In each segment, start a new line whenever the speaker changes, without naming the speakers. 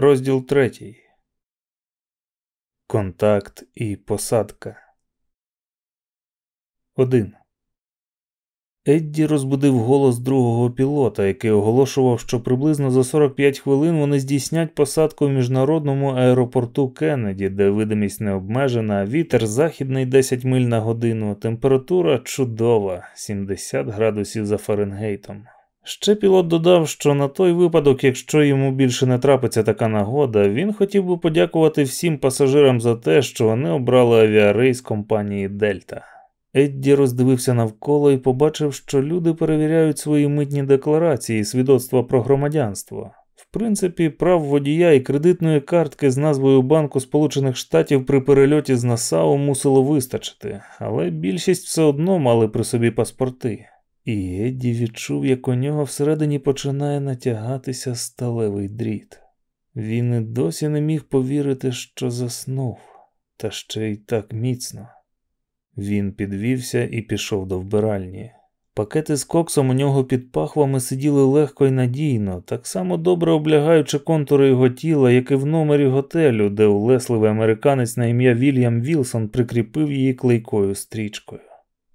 Розділ третій. Контакт і посадка. 1. Едді розбудив голос другого пілота, який оголошував, що приблизно за 45 хвилин вони здійснять посадку в міжнародному аеропорту Кеннеді, де видимість не обмежена, вітер західний 10 миль на годину, температура чудова 70 градусів за Фаренгейтом. Ще пілот додав, що на той випадок, якщо йому більше не трапиться така нагода, він хотів би подякувати всім пасажирам за те, що вони обрали авіарейс компанії Дельта. Едді роздивився навколо і побачив, що люди перевіряють свої митні декларації і свідоцтва про громадянство. В принципі, прав водія і кредитної картки з назвою Банку Сполучених Штатів при перельоті з Насау мусило вистачити, але більшість все одно мали при собі паспорти. І Едді відчув, як у нього всередині починає натягатися сталевий дріт. Він і досі не міг повірити, що заснув, та ще й так міцно. Він підвівся і пішов до вбиральні. Пакети з коксом у нього під пахвами сиділи легко і надійно, так само добре облягаючи контури його тіла, як і в номері готелю, де улесливий американець на ім'я Вільям Вілсон прикріпив її клейкою стрічкою.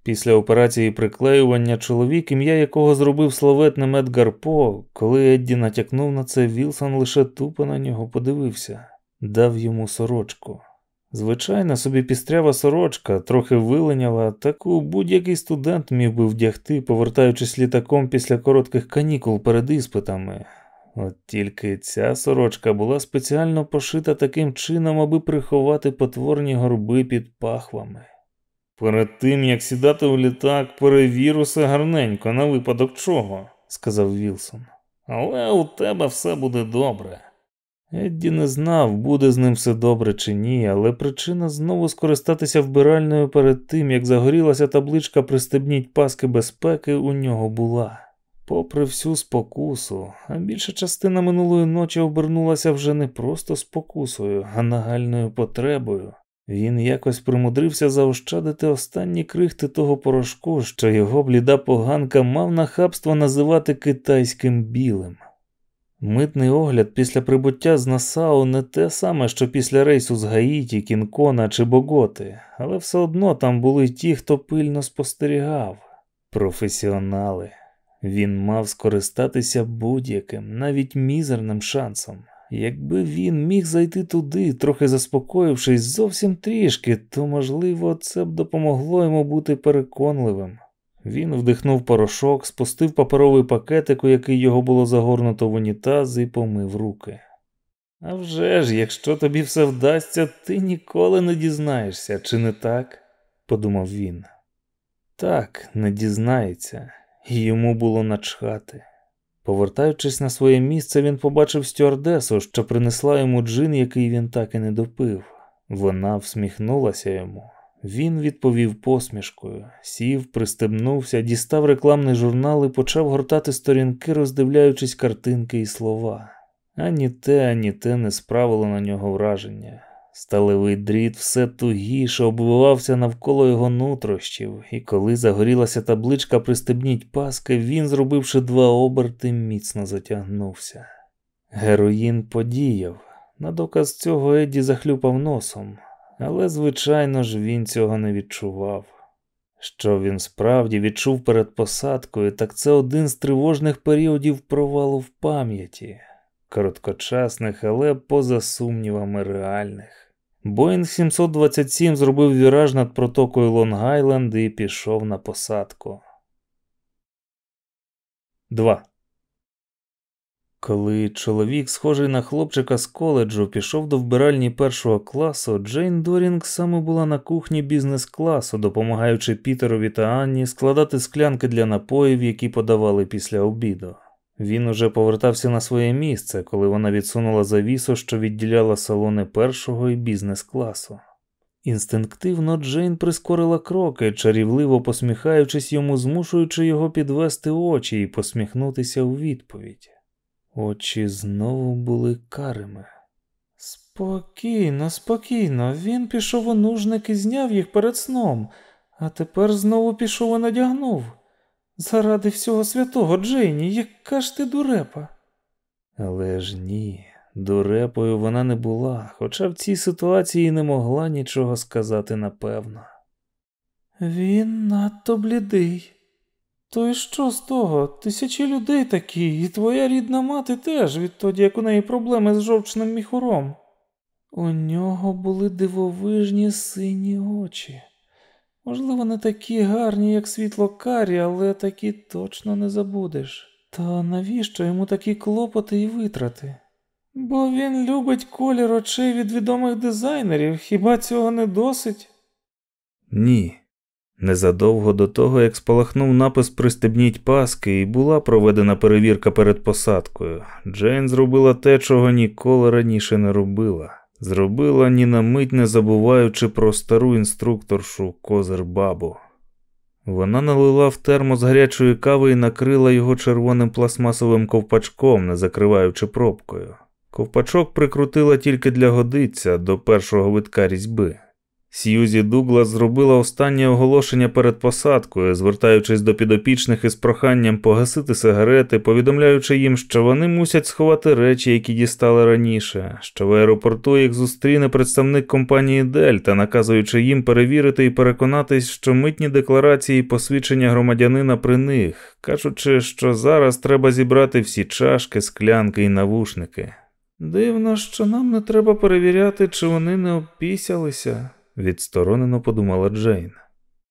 Після операції приклеювання чоловік, ім'я якого зробив славетним Едгар По, коли Едді натякнув на це, Вілсон лише тупо на нього подивився, дав йому сорочку. Звичайна собі пістрява сорочка, трохи вилиняла, таку будь-який студент міг би вдягти, повертаючись літаком після коротких канікул перед іспитами. От тільки ця сорочка була спеціально пошита таким чином, аби приховати потворні горби під пахвами. Перед тим, як сідати в літак, перевір усе гарненько, на випадок чого, сказав Вілсон. Але у тебе все буде добре. Едді не знав, буде з ним все добре чи ні, але причина знову скористатися вбиральною перед тим, як загорілася табличка Пристебніть паски безпеки, у нього була. Попри всю спокусу, а більша частина минулої ночі обернулася вже не просто спокусою, а нагальною потребою. Він якось примудрився заощадити останні крихти того порошку, що його бліда поганка мав нахабство називати китайським білим. Митний огляд після прибуття з Насау не те саме, що після рейсу з Гаїті, Кінкона чи Боготи, але все одно там були ті, хто пильно спостерігав. Професіонали. Він мав скористатися будь-яким, навіть мізерним шансом. Якби він міг зайти туди, трохи заспокоївшись зовсім трішки, то, можливо, це б допомогло йому бути переконливим. Він вдихнув порошок, спустив паперовий пакетик, у який його було загорнуто в унітаз, і помив руки. «А вже ж, якщо тобі все вдасться, ти ніколи не дізнаєшся, чи не так? подумав він. Так, не дізнається, йому було начхати. Повертаючись на своє місце, він побачив стюардесу, що принесла йому джин, який він так і не допив. Вона всміхнулася йому. Він відповів посмішкою, сів, пристебнувся, дістав рекламний журнал і почав гортати сторінки, роздивляючись картинки і слова. Ані те, ані те не справило на нього враження. Сталевий дріт все тугіше обвивався навколо його нутрощів, і коли загорілася табличка Пристебніть паски, він, зробивши два оберти, міцно затягнувся. Героїн подіяв. На доказ цього Едді захлюпав носом, але, звичайно ж, він цього не відчував. Що він справді відчув перед посадкою, так це один з тривожних періодів провалу в пам'яті, короткочасних, але поза сумнівами реальних. Боїнг 727 зробив віраж над протокою Лонг-Айленд і пішов на посадку. 2. Коли чоловік, схожий на хлопчика з коледжу, пішов до вбиральні першого класу, Джейн Дорінг саме була на кухні бізнес-класу, допомагаючи Пітерові та Анні складати склянки для напоїв, які подавали після обіду. Він уже повертався на своє місце, коли вона відсунула завісу, що відділяла салони першого і бізнес-класу. Інстинктивно Джейн прискорила кроки, чарівливо посміхаючись йому, змушуючи його підвести очі і посміхнутися у відповідь. Очі знову були карими. Спокійно, спокійно, він пішов у нужник і зняв їх перед сном, а тепер знову пішов і надягнув. Заради всього святого, Джейні, яка ж ти дурепа. Але ж ні, Дурепою вона не була, хоча в цій ситуації не могла нічого сказати напевно. Він надто блідий. То й що з того? Тисячі людей такі, і твоя рідна мати теж, відтоді як у неї проблеми з жовчним міхуром. У нього були дивовижні сині очі. Можливо, не такі гарні, як світло карі, але такі точно не забудеш. То навіщо йому такі клопоти і витрати? Бо він любить колір очей від відомих дизайнерів, хіба цього не досить? Ні. Незадовго до того, як спалахнув напис Пристебніть паски, і була проведена перевірка перед посадкою. Джейн зробила те, чого ніколи раніше не робила. Зробила ні на мить не забуваючи про стару інструкторшу Козир Бабу. Вона налила в термос гарячої кави і накрила його червоним пластмасовим ковпачком, не закриваючи пробкою. Ковпачок прикрутила тільки для годиця до першого витка різьби. Сьюзі Дуглас зробила останнє оголошення перед посадкою, звертаючись до підопічних із проханням погасити сигарети, повідомляючи їм, що вони мусять сховати речі, які дістали раніше, що в аеропорту їх зустріне представник компанії Дельта, наказуючи їм перевірити і переконатись, що митні декларації і посвідчення громадянина при них, кажучи, що зараз треба зібрати всі чашки, склянки і навушники. Дивно, що нам не треба перевіряти, чи вони не обпісялися відсторонено подумала Джейн.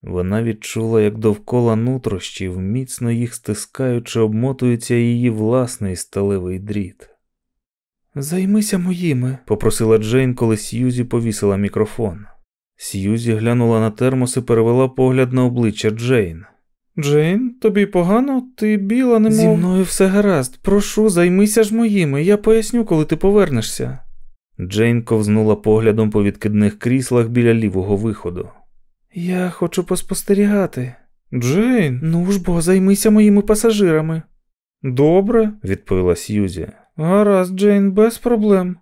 Вона відчула, як довкола нутрощів, міцно їх стискаючи, обмотується її власний сталевий дріт. Займися моїми, попросила Джейн, коли Сьюзі повісила мікрофон. Сьюзі глянула на термос і перевела погляд на обличчя Джейн. Джейн, тобі погано, ти біла, немов... Зі мною все гаразд. Прошу, займися ж моїми, я поясню, коли ти повернешся. Джейн ковзнула поглядом по відкидних кріслах біля лівого виходу. Я хочу поспостерігати. Джейн, ну ж бо займися моїми пасажирами. Добре, відповіла Сьюзі. Гаразд, Джейн, без проблем.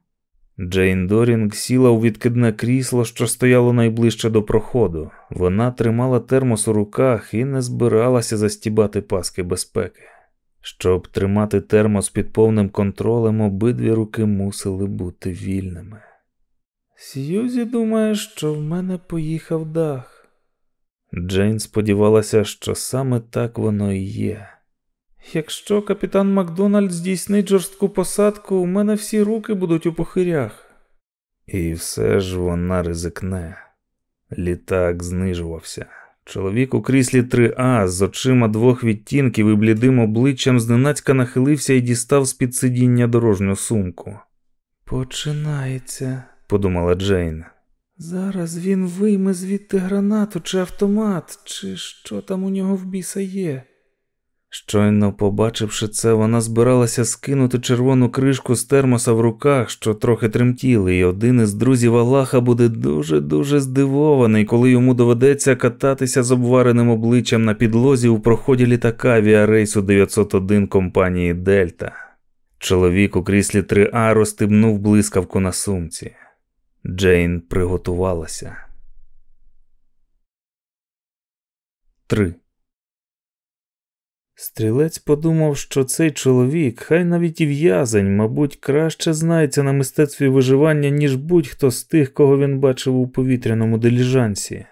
Джейн Дорінг сіла у відкидне крісло, що стояло найближче до проходу. Вона тримала термос у руках і не збиралася застібати паски безпеки. Щоб тримати термос під повним контролем, обидві руки мусили бути вільними. Сьюзі думає, що в мене поїхав дах. Джейн сподівалася, що саме так воно і є. Якщо капітан Макдональд здійснить жорстку посадку, у мене всі руки будуть у похирях. І все ж вона ризикне. Літак знижувався. Чоловік у кріслі 3А з очима двох відтінків і блідим обличчям зненацька нахилився і дістав з під сидіння дорожню сумку. Починається, подумала Джейн. Зараз він вийме звідти гранату чи автомат, чи що там у нього в біса є. Щойно побачивши це, вона збиралася скинути червону кришку з термоса в руках, що трохи тремтіли, і один із друзів Аллаха буде дуже-дуже здивований, коли йому доведеться кататися з обвареним обличчям на підлозі у проході літака авіарейсу 901 компанії Дельта. Чоловік у кріслі 3А розстебнув блискавку на сумці. Джейн приготувалася. 3. Стрілець подумав, що цей чоловік, хай навіть і в'язень, мабуть, краще знається на мистецтві виживання, ніж будь-хто з тих, кого він бачив у повітряному деліжансі.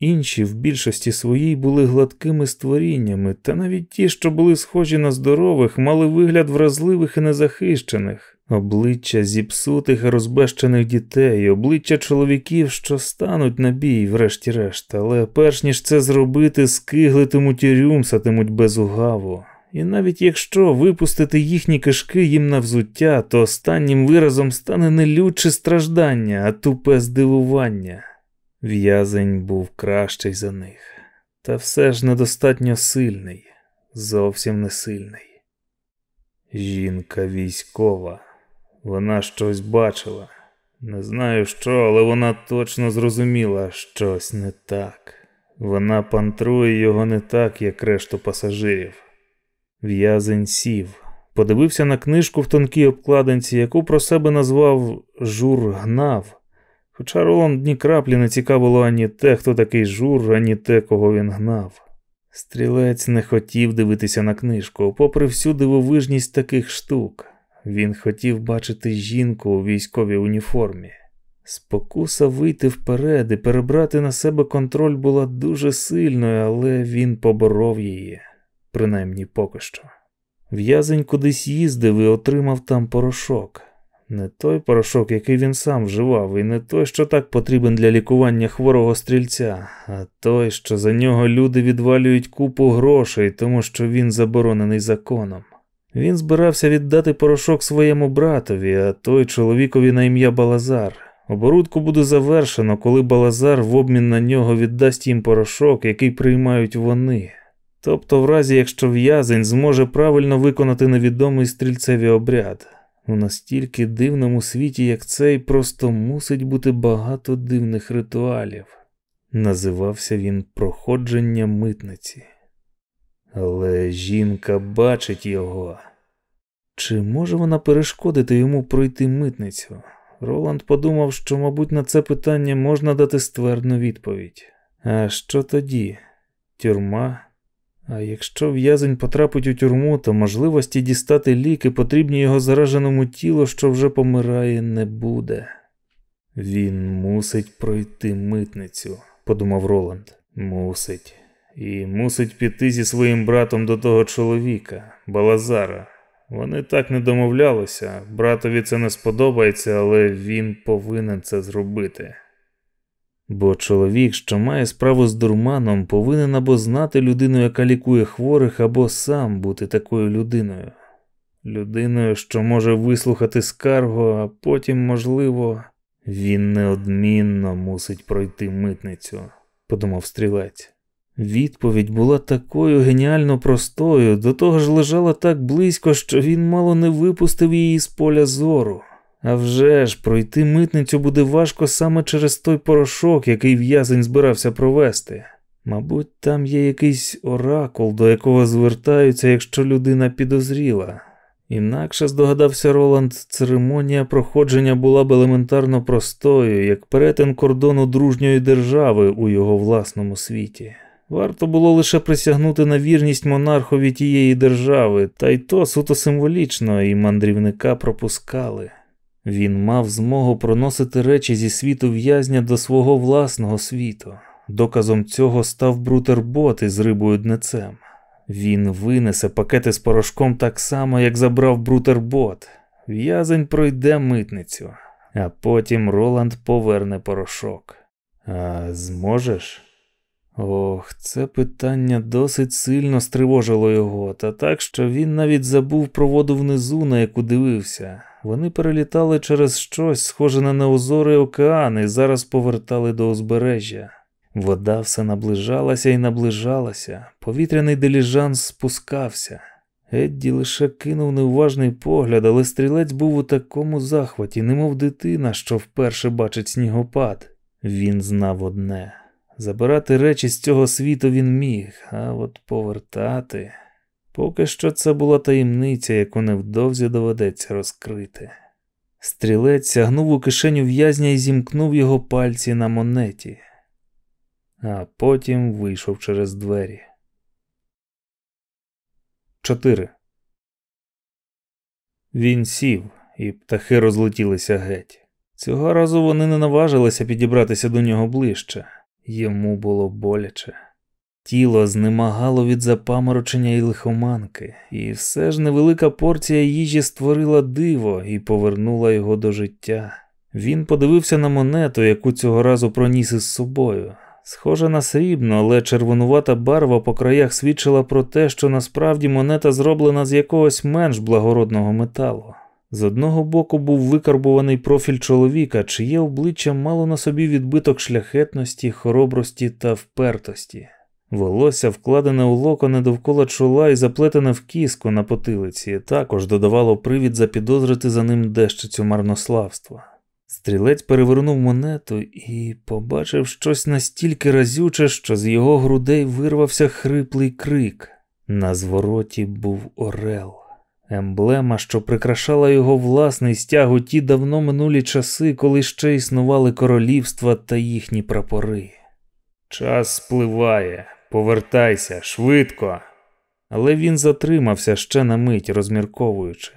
Інші в більшості своїй були гладкими створіннями, та навіть ті, що були схожі на здорових, мали вигляд вразливих і незахищених. Обличчя зіпсутих і розбещених дітей, обличчя чоловіків, що стануть на бій, врешті-решт, але перш ніж це зробити, скиглитимуть і рюмсатимуть без угаву. І навіть якщо випустити їхні кишки їм на взуття, то останнім виразом стане не люче страждання, а тупе здивування. В'язень був кращий за них, та все ж недостатньо сильний, зовсім не сильний. Жінка військова. Вона щось бачила. Не знаю що, але вона точно зрозуміла щось не так. Вона пантрує його не так, як решту пасажирів. В'язень сів, подивився на книжку в тонкій обкладинці, яку про себе назвав Жур гнав. Хоча Роланд ні краплі не цікавило ані те, хто такий жур, ані те, кого він гнав. Стрілець не хотів дивитися на книжку, попри всю дивовижність таких штук. Він хотів бачити жінку у військовій уніформі. Спокуса вийти вперед і перебрати на себе контроль була дуже сильною, але він поборов її, принаймні поки що. В'язень кудись їздив і отримав там порошок. Не той порошок, який він сам вживав, і не той, що так потрібен для лікування хворого стрільця, а той, що за нього люди відвалюють купу грошей, тому що він заборонений законом. Він збирався віддати порошок своєму братові, а той чоловікові на ім'я Балазар. Оборудку буде завершено, коли Балазар в обмін на нього віддасть їм порошок, який приймають вони. Тобто, в разі якщо в'язень зможе правильно виконати невідомий стрільцевий обряд. У настільки дивному світі, як цей, просто мусить бути багато дивних ритуалів. Називався він проходження митниці. Але жінка бачить його. Чи може вона перешкодити йому пройти митницю? Роланд подумав, що, мабуть, на це питання можна дати ствердну відповідь. А що тоді? Тюрма? А якщо в'язень потрапить у тюрму, то можливості дістати ліки, потрібні його зараженому тілу, що вже помирає, не буде. Він мусить пройти митницю, подумав Роланд. Мусить. І мусить піти зі своїм братом до того чоловіка, Балазара. Вони так не домовлялися, братові це не сподобається, але він повинен це зробити. Бо чоловік, що має справу з дурманом, повинен або знати людину, яка лікує хворих, або сам бути такою людиною. Людиною, що може вислухати скаргу, а потім, можливо, він неодмінно мусить пройти митницю, подумав стрілець. Відповідь була такою геніально простою, до того ж лежала так близько, що він мало не випустив її з поля зору. А вже ж, пройти митницю буде важко саме через той порошок, який в'язень збирався провести. Мабуть, там є якийсь оракул, до якого звертаються, якщо людина підозріла. Інакше здогадався Роланд, церемонія проходження була б елементарно простою, як перетин кордону дружньої держави у його власному світі. Варто було лише присягнути на вірність монархові тієї держави, та й то суто символічно, і мандрівника пропускали. Він мав змогу проносити речі зі світу в'язня до свого власного світу. Доказом цього став брутербот із рибою днецем. Він винесе пакети з порошком так само, як забрав брутербот. В'язень пройде митницю, а потім Роланд поверне порошок. А зможеш? Ох, це питання досить сильно стривожило його, та так, що він навіть забув про воду внизу, на яку дивився. Вони перелітали через щось, схоже на неозорий океан, і зараз повертали до узбережжя. Вода все наближалася і наближалася, повітряний деліжанс спускався. Едді лише кинув неуважний погляд, але стрілець був у такому захваті, немов дитина, що вперше бачить снігопад. Він знав одне. Забирати речі з цього світу він міг, а от повертати. Поки що це була таємниця, яку невдовзі доведеться розкрити. Стрілець сягнув у кишеню в'язня і зімкнув його пальці на монеті, а потім вийшов через двері. 4. Він сів, і птахи розлетілися геть. Цього разу вони не наважилися підібратися до нього ближче. Йому було боляче. Тіло знемагало від запаморочення і лихоманки, і все ж невелика порція їжі створила диво і повернула його до життя. Він подивився на монету, яку цього разу проніс із собою. Схожа на срібну, але червонувата барва по краях свідчила про те, що насправді монета зроблена з якогось менш благородного металу. З одного боку був викарбуваний профіль чоловіка, чиє обличчя мало на собі відбиток шляхетності, хоробрості та впертості. Волосся, вкладене у локони довкола чола і заплетене в кіску на потилиці, також додавало привід запідозрити за ним дещицю марнославства. Стрілець перевернув монету і побачив щось настільки разюче, що з його грудей вирвався хриплий крик. На звороті був Орел. Емблема, що прикрашала його власний стяг у ті давно минулі часи, коли ще існували королівства та їхні прапори. Час спливає, повертайся швидко. Але він затримався ще на мить, розмірковуючи.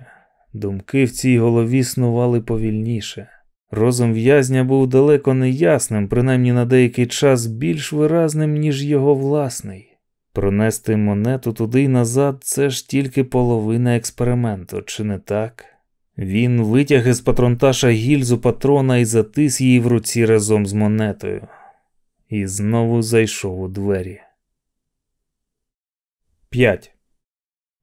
Думки в цій голові снували повільніше. Розум в'язня був далеко неясним, принаймні на деякий час більш виразним, ніж його власний. Пронести монету туди й назад це ж тільки половина експерименту, чи не так? Він витяг із патронташа гільзу патрона і затис її в руці разом з монетою. І знову зайшов у двері. 5.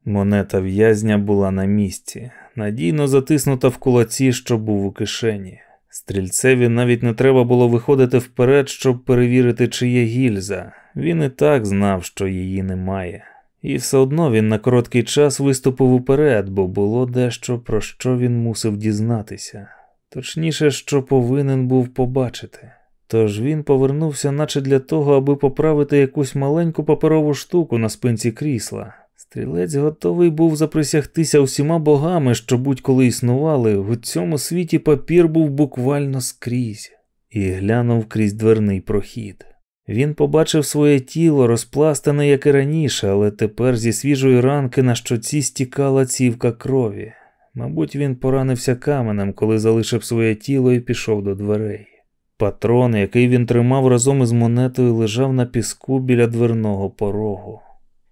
Монета в'язня була на місці, надійно затиснута в кулаці, що був у кишені. Стрільцеві навіть не треба було виходити вперед, щоб перевірити, чи є гільза. Він і так знав, що її немає. І все одно він на короткий час виступив уперед, бо було дещо, про що він мусив дізнатися, точніше, що повинен був побачити. Тож він повернувся, наче для того, аби поправити якусь маленьку паперову штуку на спинці крісла. Стрілець готовий був заприсягтися усіма богами, що будь-коли існували, у цьому світі папір був буквально скрізь, і глянув крізь дверний прохід. Він побачив своє тіло, розпластане, як і раніше, але тепер зі свіжої ранки на щоці стікала цівка крові. Мабуть, він поранився каменем, коли залишив своє тіло і пішов до дверей. Патрон, який він тримав разом із монетою, лежав на піску біля дверного порогу.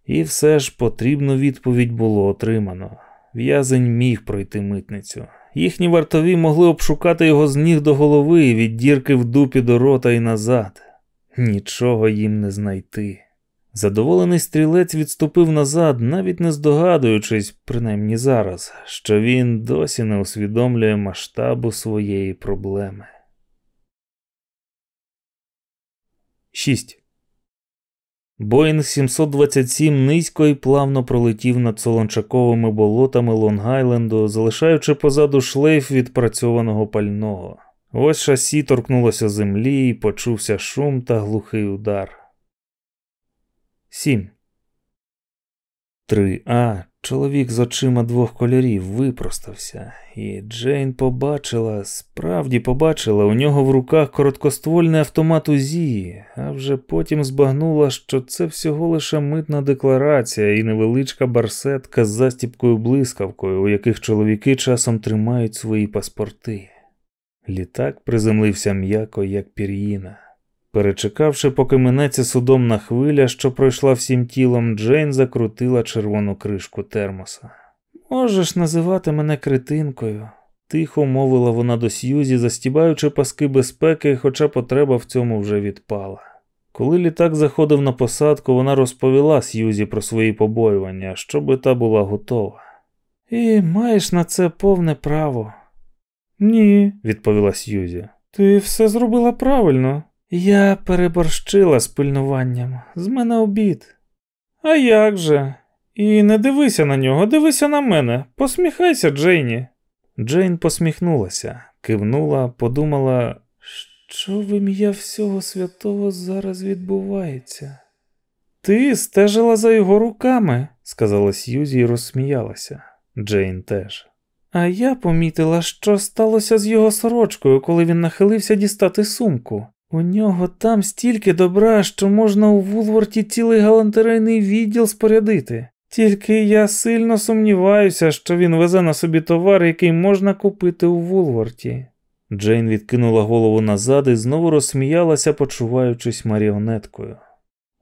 І все ж потрібну відповідь було отримано. В'язень міг пройти митницю. Їхні вартові могли обшукати його з ніг до голови від дірки в дупі до рота і назад. Нічого їм не знайти. Задоволений стрілець відступив назад, навіть не здогадуючись, принаймні зараз, що він досі не усвідомлює масштабу своєї проблеми. 6. Боїнг 727 низько і плавно пролетів над солончаковими болотами Лонг-Айленду, залишаючи позаду шлейф відпрацьованого пального. Ось шасі торкнулося землі і почувся шум та глухий удар. 7. 3А. Чоловік з очима двох кольорів випростався, і Джейн побачила, справді побачила у нього в руках короткоствольний автомат УЗІ, а вже потім збагнула, що це всього лише митна декларація і невеличка барсетка з застіпкою блискавкою, у яких чоловіки часом тримають свої паспорти. Літак приземлився м'яко, як пір'їна. Перечекавши, поки минеться судомна хвиля, що пройшла всім тілом, Джейн закрутила червону кришку термоса. Можеш називати мене критинкою, тихо мовила вона до Сьюзі, застібаючи паски безпеки, хоча потреба в цьому вже відпала. Коли літак заходив на посадку, вона розповіла Сьюзі про свої побоювання, щоби та була готова. І маєш на це повне право. Ні, відповіла Сьюзі. Ти все зробила правильно. Я переборщила з пильнуванням, з мене обід. А як же? І не дивися на нього, дивися на мене, посміхайся, Джейні. Джейн посміхнулася, кивнула, подумала, що в ім'я всього святого зараз відбувається. Ти стежила за його руками, сказала Сьюзі і розсміялася. Джейн теж. А я помітила, що сталося з його сорочкою, коли він нахилився дістати сумку. У нього там стільки добра, що можна у Вулворті цілий галантерейний відділ спорядити. Тільки я сильно сумніваюся, що він везе на собі товар, який можна купити у Вулворті. Джейн відкинула голову назад і знову розсміялася, почуваючись маріонеткою.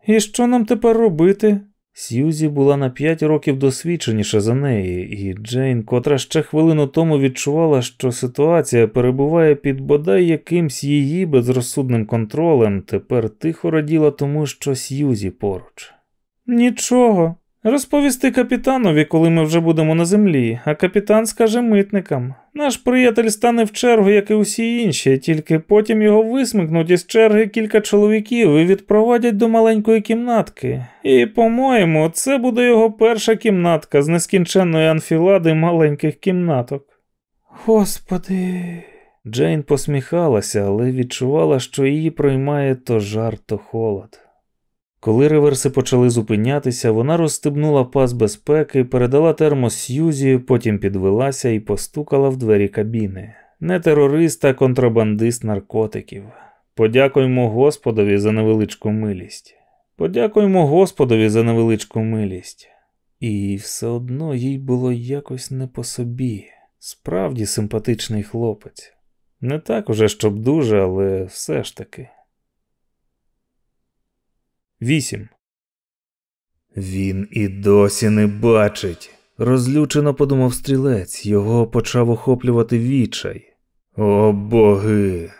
І що нам тепер робити? Сьюзі була на п'ять років досвідченіша за неї, і Джейн, котра ще хвилину тому відчувала, що ситуація перебуває під бодай якимсь її безрозсудним контролем, тепер тихо раділа тому, що Сьюзі поруч. Нічого. Розповісти капітанові, коли ми вже будемо на землі, а капітан скаже митникам. Наш приятель стане в чергу, як і усі інші, тільки потім його висмикнуть із черги кілька чоловіків і відпровадять до маленької кімнатки. І, по-моєму, це буде його перша кімнатка з нескінченної анфілади маленьких кімнаток. Господи. Джейн посміхалася, але відчувала, що її проймає то жар, то холод. Коли реверси почали зупинятися, вона розстебнула пас безпеки, передала термос Сьюзі, потім підвелася і постукала в двері кабіни. Не терорист, а контрабандист наркотиків. Подякуємо Господові за невеличку милість. Подякуємо Господові за невеличку милість. І все одно їй було якось не по собі. Справді симпатичний хлопець. Не так уже, щоб дуже, але все ж таки. 8. Він і досі не бачить. Розлючено подумав стрілець, його почав охоплювати відчай. О боги!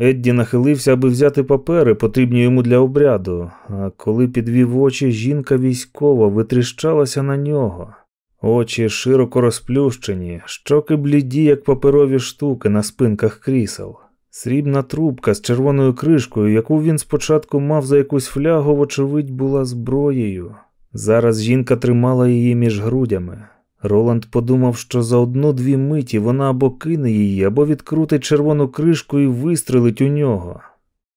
Едді нахилився, аби взяти папери, потрібні йому для обряду, а коли підвів очі, жінка військова витріщалася на нього. Очі широко розплющені, щоки бліді, як паперові штуки на спинках крісел. Срібна трубка з червоною кришкою, яку він спочатку мав за якусь флягу, вочевидь, була зброєю. Зараз жінка тримала її між грудями. Роланд подумав, що за одну-дві миті вона або кине її, або відкрутить червону кришку і вистрелить у нього.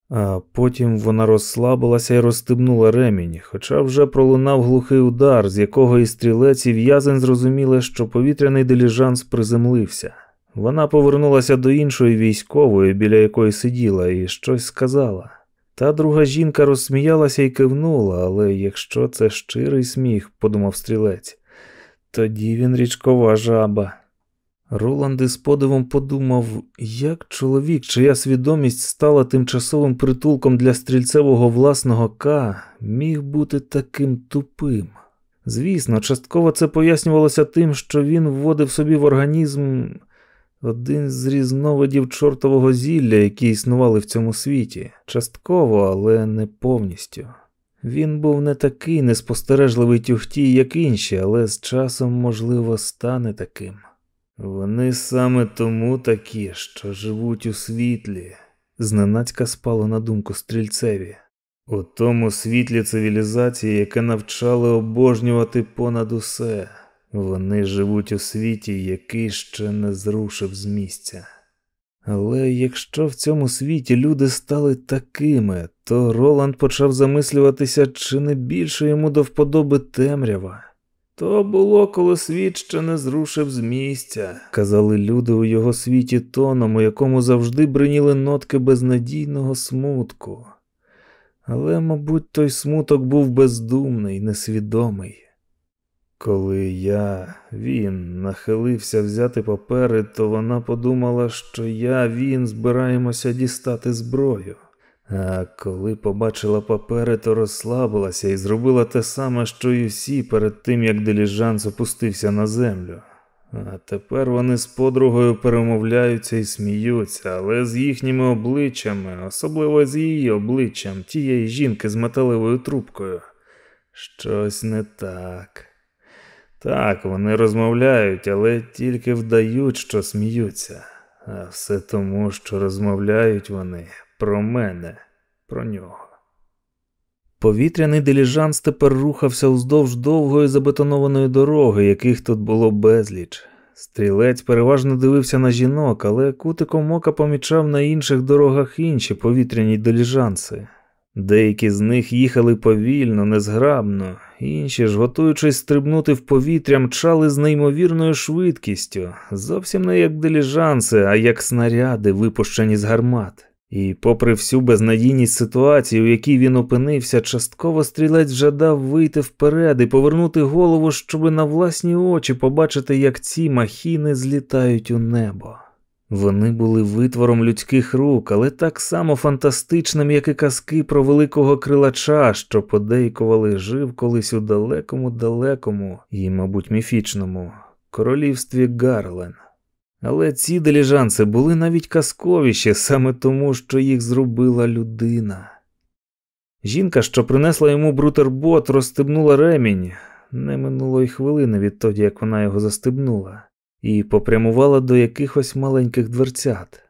А потім вона розслабилася і розстебнула ремінь, хоча вже пролунав глухий удар, з якого і стрілець і в'язень зрозуміли, що повітряний диліжанс приземлився. Вона повернулася до іншої військової, біля якої сиділа, і щось сказала. Та друга жінка розсміялася і кивнула, але якщо це щирий сміх, подумав стрілець, тоді він річкова жаба. Роланд із подивом подумав, як чоловік, чия свідомість стала тимчасовим притулком для стрільцевого власного К, міг бути таким тупим. Звісно, частково це пояснювалося тим, що він вводив собі в організм один з різновидів чортового зілля, які існували в цьому світі, частково, але не повністю. Він був не такий неспостережливий тюхтій, як інші, але з часом, можливо, стане таким. Вони саме тому такі, що живуть у світлі, зненацька спало на думку стрільцеві, у тому світлі цивілізації, яке навчали обожнювати понад усе. Вони живуть у світі, який ще не зрушив з місця. Але якщо в цьому світі люди стали такими, то Роланд почав замислюватися, чи не більше йому до вподоби темрява. То було, коли світ ще не зрушив з місця, казали люди у його світі тоном, у якому завжди бриніли нотки безнадійного смутку. Але, мабуть, той смуток був бездумний, несвідомий. Коли я, він, нахилився взяти папери, то вона подумала, що я, він, збираємося дістати зброю. А коли побачила папери, то розслабилася і зробила те саме, що й усі перед тим, як диліжанс опустився на землю. А тепер вони з подругою перемовляються і сміються, але з їхніми обличчями, особливо з її обличчям, тієї жінки з металевою трубкою, щось не так. Так, вони розмовляють, але тільки вдають, що сміються, а все тому, що розмовляють вони про мене, про нього. Повітряний диліжанс тепер рухався вздовж довгої забетонованої дороги, яких тут було безліч. Стрілець переважно дивився на жінок, але кутиком ока помічав на інших дорогах інші повітряні диліжанси. Деякі з них їхали повільно, незграбно, інші ж, готуючись стрибнути в повітря, мчали з неймовірною швидкістю, зовсім не як диліжанси, а як снаряди, випущені з гармат. І, попри всю безнадійність ситуації, у якій він опинився, частково стрілець вже дав вийти вперед і повернути голову, щоб на власні очі побачити, як ці махіни злітають у небо. Вони були витвором людських рук, але так само фантастичним, як і казки про великого крилача, що подейкували жив колись у далекому, далекому і, мабуть, міфічному королівстві Гарлен. Але ці деліжанси були навіть казковіші саме тому, що їх зробила людина. Жінка, що принесла йому брутербот, розстебнула ремінь, не минуло й хвилини відтоді, як вона його застебнула і попрямувала до якихось маленьких дверцят.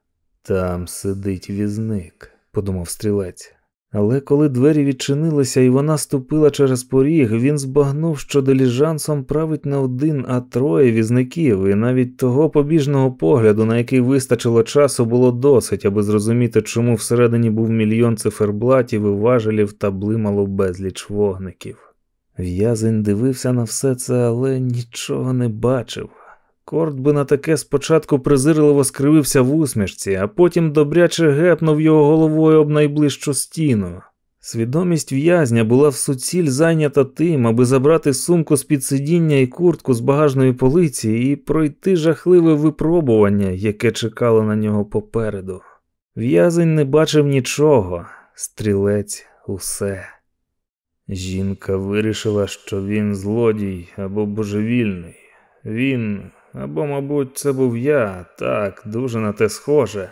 Там сидить візник, подумав стрілець. Але коли двері відчинилися і вона ступила через поріг, він збагнув, що деліжансом править не один, а троє візників, і навіть того побіжного погляду, на який вистачило часу, було досить, аби зрозуміти, чому всередині був мільйон циферблатів і важелів та блимало безліч вогників. В'язень дивився на все це, але нічого не бачив. Корт би на таке спочатку презирливо скривився в усмішці, а потім добряче гепнув його головою об найближчу стіну. Свідомість в'язня була в суціль зайнята тим, аби забрати сумку з під сидіння і куртку з багажної полиці і пройти жахливе випробування, яке чекало на нього попереду. В'язень не бачив нічого, стрілець усе. Жінка вирішила, що він злодій або божевільний. Він, або, мабуть, це був я, так, дуже на те схоже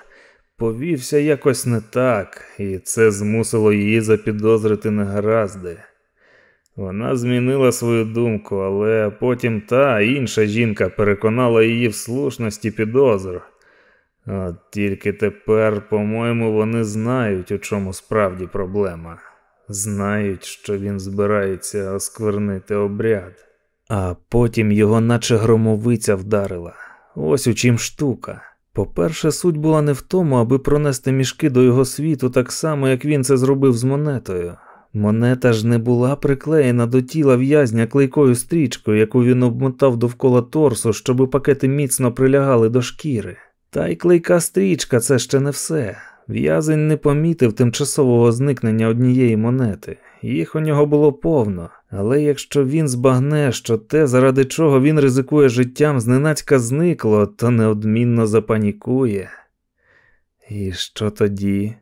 повівся якось не так, і це змусило її запідозрити негаразди. Вона змінила свою думку, але потім та інша жінка переконала її в слушності підозр. От тільки тепер, по-моєму, вони знають, у чому справді проблема. Знають, що він збирається осквернити обряд. А потім його, наче громовиця, вдарила. Ось у чим штука. По-перше, суть була не в тому, аби пронести мішки до його світу так само, як він це зробив з монетою. Монета ж не була приклеєна до тіла в'язня клейкою стрічкою, яку він обмотав довкола торсу, щоби пакети міцно прилягали до шкіри. Та й клейка стрічка це ще не все. В'язень не помітив тимчасового зникнення однієї монети. Їх у нього було повно, але якщо він збагне, що те, заради чого він ризикує життям, зненацька зникло, то неодмінно запанікує. І що тоді?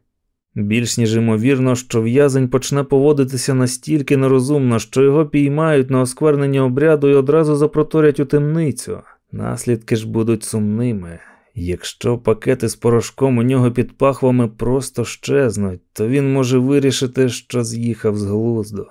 Більш ніж ймовірно, що в'язень почне поводитися настільки нерозумно, що його піймають на осквернення обряду і одразу запроторять у темницю. Наслідки ж будуть сумними. Якщо пакети з порошком у нього під пахвами просто щезнуть, то він може вирішити, що з'їхав з глузду.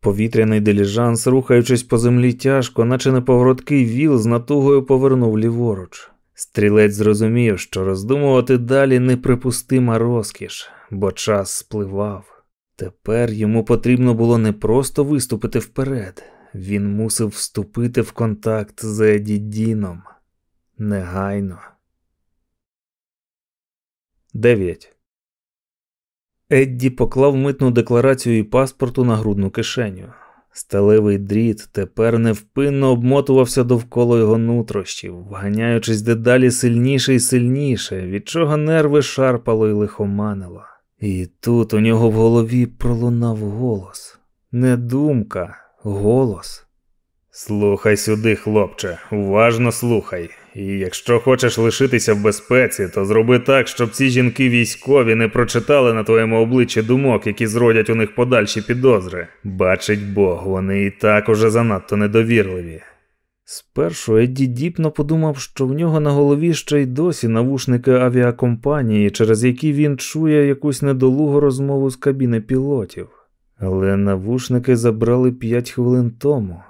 Повітряний диліжанс, рухаючись по землі тяжко, наче неповороткий віл, з натугою повернув ліворуч. Стрілець зрозумів, що роздумувати далі неприпустима розкіш, бо час спливав. Тепер йому потрібно було не просто виступити вперед, він мусив вступити в контакт з Еді Діном негайно. 9. Едді поклав митну декларацію і паспорту на грудну кишеню. Сталевий дріт тепер невпинно обмотувався довкола його нутрощів, вганяючись дедалі сильніше і сильніше, від чого нерви шарпало й лихоманило. І тут у нього в голові пролунав голос. Не думка, голос. Слухай сюди, хлопче, уважно слухай. І якщо хочеш лишитися в безпеці, то зроби так, щоб ці жінки військові не прочитали на твоєму обличчі думок, які зродять у них подальші підозри. Бачить Бог, вони і так уже занадто недовірливі. Спершу Едді діпно подумав, що в нього на голові ще й досі навушники авіакомпанії, через які він чує якусь недолугу розмову з кабіни пілотів. Але навушники забрали п'ять хвилин тому.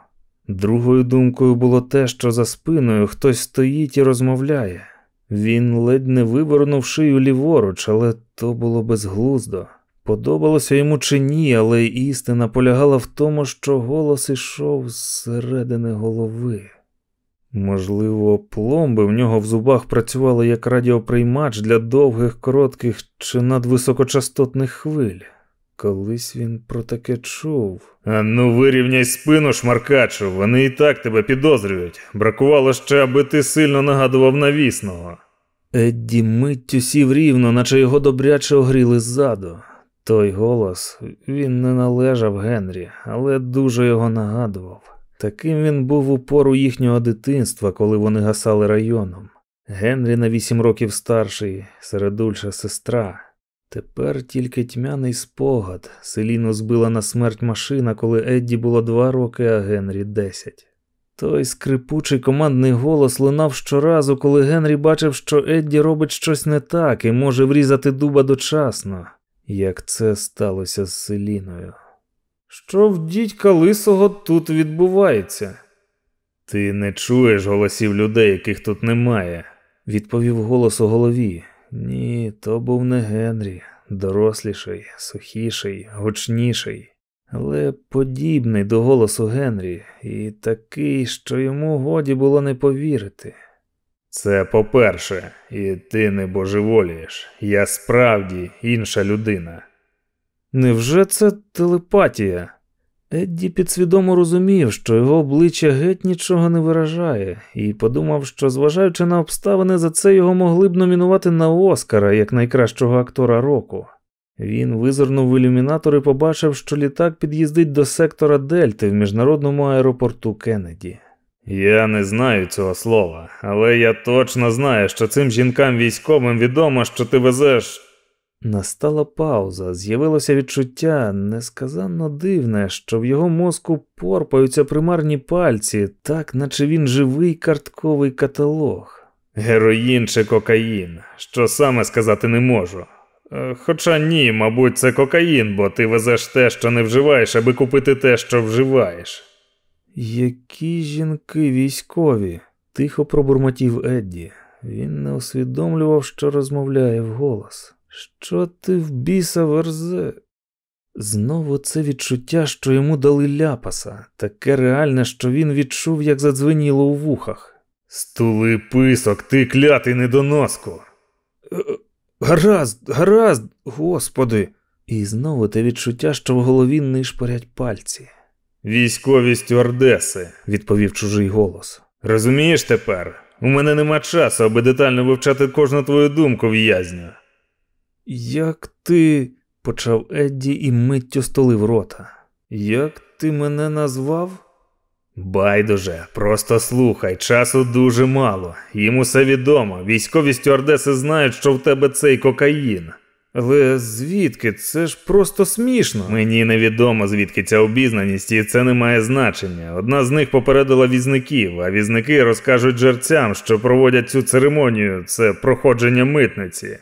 Другою думкою було те, що за спиною хтось стоїть і розмовляє. Він ледь не вивернув шию ліворуч, але то було безглуздо. Подобалося йому чи ні, але істина полягала в тому, що голос ішов зсередини голови. Можливо, пломби в нього в зубах працювали як радіоприймач для довгих, коротких чи надвисокочастотних хвиль. Колись він про таке чув. А ну вирівняй спину, шмаркачу, вони і так тебе підозрюють. Бракувало ще, аби ти сильно нагадував навісного. Едді миттю сів рівно, наче його добряче огріли ззаду. Той голос він не належав Генрі, але дуже його нагадував. Таким він був у пору їхнього дитинства, коли вони гасали районом. Генрі на вісім років старший, середульша сестра. Тепер тільки тьмяний спогад. Селіну збила на смерть машина, коли Едді було два роки, а Генрі десять. Той скрипучий командний голос лунав щоразу, коли Генрі бачив, що Едді робить щось не так і може врізати дуба дочасно, як це сталося з Селіною. Що в дідька лисого тут відбувається? Ти не чуєш голосів людей, яких тут немає, відповів голос у голові. Ні, то був не Генрі, доросліший, сухіший, гучніший, але подібний до голосу Генрі, і такий, що йому годі було не повірити. Це по-перше, і ти не божеволієш. Я справді інша людина. Невже це телепатія? Едді підсвідомо розумів, що його обличчя геть нічого не виражає, і подумав, що, зважаючи на обставини, за це його могли б номінувати на Оскара як найкращого актора року. Він визирнув в ілюмінатор і побачив, що літак під'їздить до сектора Дельти в міжнародному аеропорту Кеннеді. Я не знаю цього слова, але я точно знаю, що цим жінкам військовим відомо, що ти везеш. Настала пауза, з'явилося відчуття несказанно дивне, що в його мозку порпаються примарні пальці, так наче він живий картковий каталог. Героїн чи кокаїн, що саме сказати не можу. Е, хоча ні, мабуть, це кокаїн, бо ти везеш те, що не вживаєш, аби купити те, що вживаєш. Які жінки військові? тихо пробурмотів Едді. Він не усвідомлював, що розмовляє вголос. Що ти в біса верзе? Знову це відчуття, що йому дали ляпаса, таке реальне, що він відчув, як задзвеніло у вухах. Стули писок, ти клятий недоноску. «Е, гаразд, гаразд, господи. І знову те відчуття, що в голові нишпорять пальці. Військові стюардеси, відповів чужий голос. Розумієш тепер? У мене нема часу, аби детально вивчати кожну твою думку в'язня. Як ти. почав Едді і миттю столив рота. Як ти мене назвав? Байдуже, просто слухай, часу дуже мало. Їм усе відомо. Військові стюардеси знають, що в тебе цей кокаїн. Але звідки? Це ж просто смішно. Мені невідомо, звідки ця обізнаність, і це не має значення. Одна з них попередила візників, а візники розкажуть жерцям, що проводять цю церемонію, це проходження митниці.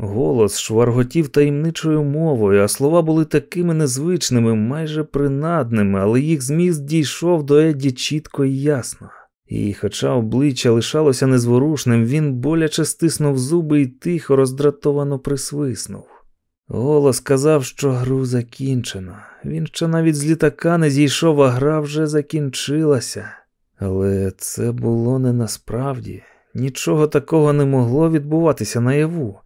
Голос шварготів таємничою мовою, а слова були такими незвичними, майже принадними, але їх зміст дійшов до Едді чітко і ясно. І, хоча обличчя лишалося незворушним, він боляче стиснув зуби і тихо роздратовано присвиснув. Голос сказав, що гру закінчено. Він ще навіть з літака не зійшов, а гра вже закінчилася. Але це було не насправді. Нічого такого не могло відбуватися наяву.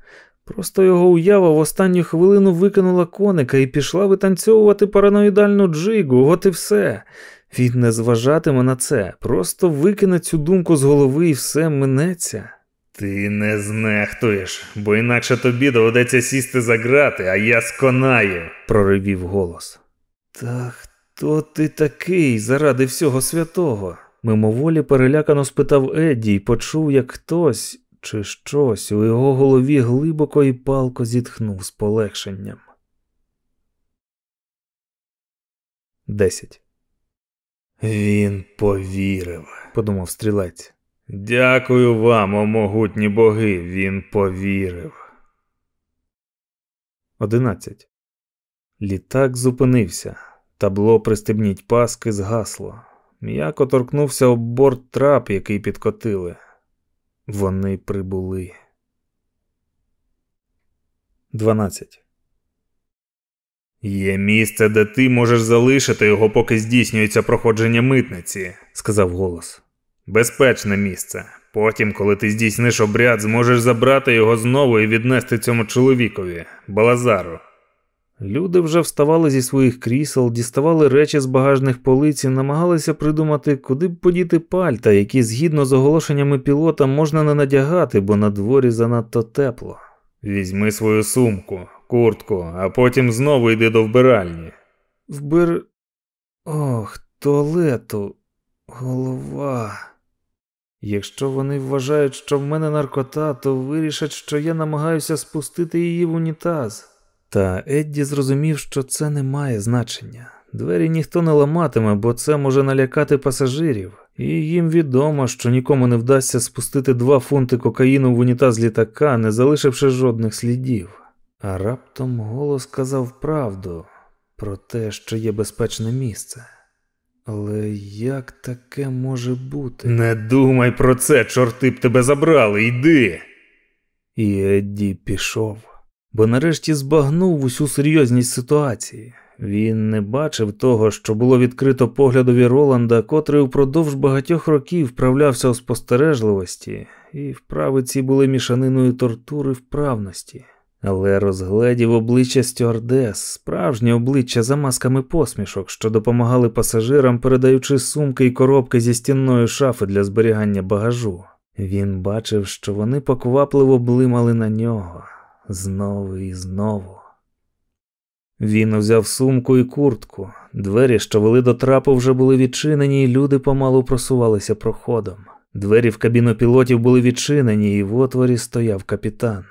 Просто його уява в останню хвилину викинула коника і пішла витанцьовувати параноїдальну джигу, от і все. Він не зважатиме на це, просто викине цю думку з голови і все минеться. Ти не знехтуєш, бо інакше тобі доведеться сісти за грати, а я сконаю, проривів голос. Та хто ти такий заради всього святого? Мимоволі перелякано спитав Едді і почув, як хтось чи щось у його голові глибоко і палко зітхнув з полегшенням. Десять. Він повірив, подумав стрілець. Дякую вам, о могутні боги, він повірив. Одинадцять. Літак зупинився. Табло пристебніть паски згасло. М'яко торкнувся об борт трап, який підкотили. Вони прибули. 12. Є місце, де ти можеш залишити його, поки здійснюється проходження митниці, сказав голос. Безпечне місце. Потім, коли ти здійсниш обряд, зможеш забрати його знову і віднести цьому чоловікові, Балазару. Люди вже вставали зі своїх крісел, діставали речі з багажних полиць і намагалися придумати, куди б подіти пальта, які згідно з оголошеннями пілота можна не надягати, бо на дворі занадто тепло. Візьми свою сумку, куртку, а потім знову йди до вбиральні. Вбир. Ох, туалету, голова. Якщо вони вважають, що в мене наркота, то вирішать, що я намагаюся спустити її в унітаз. Та Едді зрозумів, що це не має значення. Двері ніхто не ламатиме, бо це може налякати пасажирів, і їм відомо, що нікому не вдасться спустити два фунти кокаїну в унітаз літака, не залишивши жодних слідів. А раптом голос сказав правду про те, що є безпечне місце. Але як таке може бути? Не думай про це, чорти б тебе забрали, йди. І Едді пішов бо нарешті збагнув усю серйозність ситуації. Він не бачив того, що було відкрито поглядові Роланда, котрий упродовж багатьох років вправлявся у спостережливості, і вправи ці були мішаниною тортури вправності. Але розгледів обличчя стюардес, справжнє обличчя за масками посмішок, що допомагали пасажирам, передаючи сумки і коробки зі стінної шафи для зберігання багажу. Він бачив, що вони поквапливо блимали на нього знову і знову. Він узяв сумку і куртку. Двері, що вели до трапу, вже були відчинені, і люди помалу просувалися проходом. Двері в кабіну пілотів були відчинені, і в отворі стояв капітан.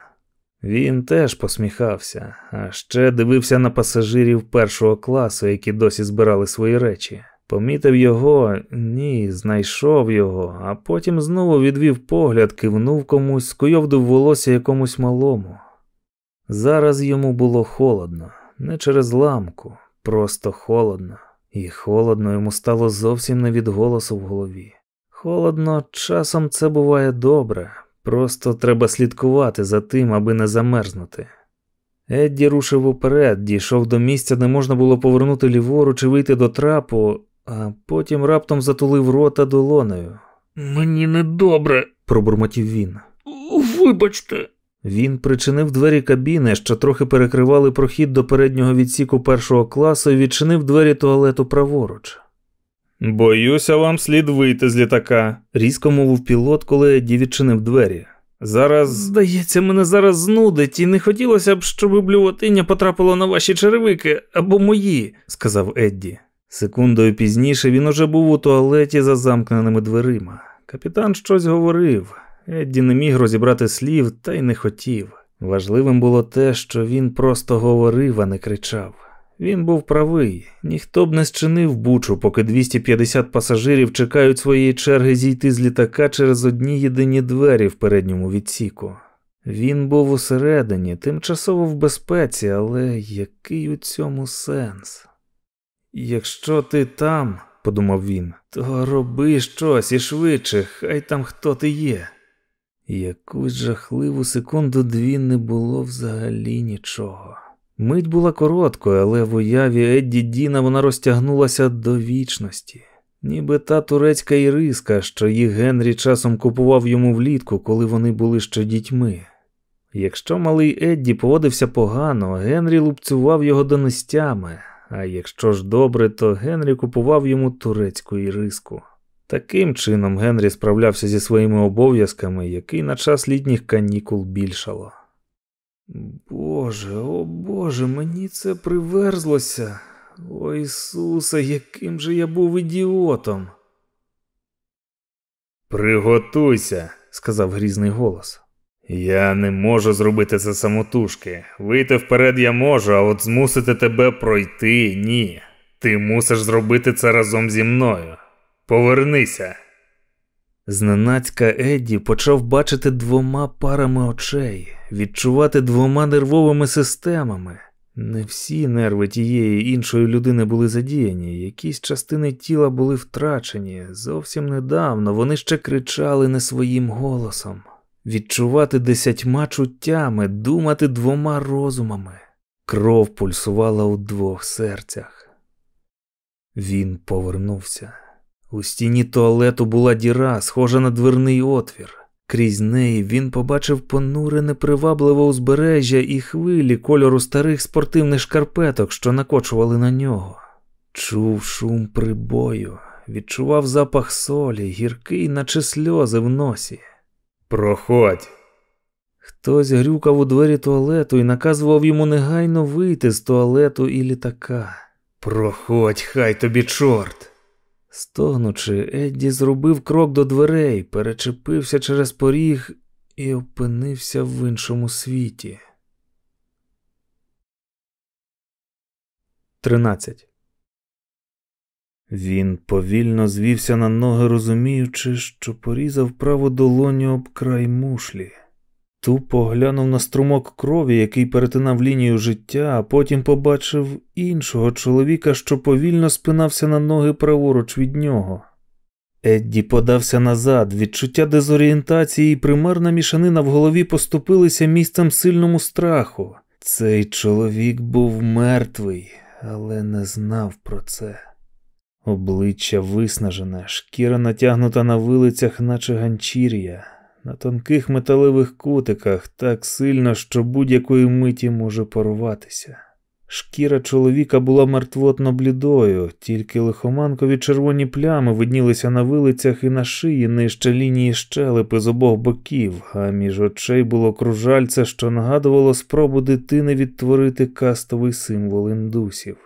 Він теж посміхався, а ще дивився на пасажирів першого класу, які досі збирали свої речі. Помітив його, ні, знайшов його, а потім знову відвів погляд, кивнув комусь, скуйовдив волосся якомусь малому. Зараз йому було холодно, не через ламку, просто холодно, і холодно йому стало зовсім не від голосу в голові. Холодно, часом це буває добре, просто треба слідкувати за тим, аби не замерзнути. Едді рушив уперед, дійшов до місця, де можна було повернути ліворуч і вийти до трапу, а потім раптом затулив рота долонею.
Мені недобре,
пробурмотів він.
Вибачте.
Він причинив двері кабіни, що трохи перекривали прохід до переднього відсіку першого класу, і відчинив двері туалету праворуч. Боюся, вам слід вийти з літака, різко мовив пілот, коли Едді відчинив двері. Зараз,
здається, мене зараз знудить, і не хотілося б, щоб блювотиння потрапило на ваші черевики або мої,
сказав Едді. Секундою пізніше він уже був у туалеті за замкненими дверима. Капітан щось говорив. Едді не міг розібрати слів та й не хотів. Важливим було те, що він просто говорив, а не кричав. Він був правий, ніхто б не зчинив бучу, поки 250 пасажирів чекають своєї черги зійти з літака через одні єдині двері в передньому відсіку. Він був усередині, тимчасово в безпеці, але який у цьому сенс? Якщо ти там, подумав він, то роби щось і швидше, хай там хто ти є. Якусь жахливу секунду дві не було взагалі нічого. Мить була короткою, але в уяві Едді Діна вона розтягнулася до вічності, ніби та турецька іриска, що їх Генрі часом купував йому влітку, коли вони були ще дітьми. Якщо малий Едді поводився погано, Генрі лупцював його донестями, а якщо ж добре, то Генрі купував йому турецьку іриску. Таким чином Генрі справлявся зі своїми обов'язками, який на час літніх канікул більшало. Боже, о Боже, мені це приверзлося. О Ісусе, яким же я був ідіотом. Приготуйся, сказав грізний голос. Я не можу зробити це самотужки. Вийти вперед я можу, а от змусити тебе пройти ні. Ти мусиш зробити це разом зі мною. Повернися. Зненацька Едді почав бачити двома парами очей, відчувати двома нервовими системами. Не всі нерви тієї іншої людини були задіяні, якісь частини тіла були втрачені. Зовсім недавно вони ще кричали не своїм голосом, відчувати десятьма чуттями, думати двома розумами. Кров пульсувала у двох серцях. Він повернувся. У стіні туалету була діра, схожа на дверний отвір. Крізь неї він побачив понуре непривабливе узбережжя і хвилі кольору старих спортивних шкарпеток, що накочували на нього. Чув шум прибою, відчував запах солі, гіркий, наче сльози в носі. Проходь. Хтось грюкав у двері туалету і наказував йому негайно вийти з туалету і літака. Проходь, хай тобі чорт. Стогнучи, Едді зробив крок до дверей, перечепився через поріг і опинився в іншому світі. 13. Він повільно звівся на ноги, розуміючи, що порізав праву долоню об край мушлі. Тупо глянув на струмок крові, який перетинав лінію життя, а потім побачив іншого чоловіка, що повільно спинався на ноги праворуч від нього. Едді подався назад, відчуття дезорієнтації і примарна мішанина в голові поступилися місцем сильному страху. Цей чоловік був мертвий, але не знав про це. Обличчя виснажене, шкіра натягнута на вилицях, наче ганчір'я на тонких металевих кутиках так сильно, що будь-якої миті може порватися. Шкіра чоловіка була мертвотно блідою, тільки лихоманкові червоні плями виднілися на вилицях і на шиї нижче лінії щелепи з обох боків, а між очей було кружальце, що нагадувало спробу дитини відтворити кастовий символ індусів.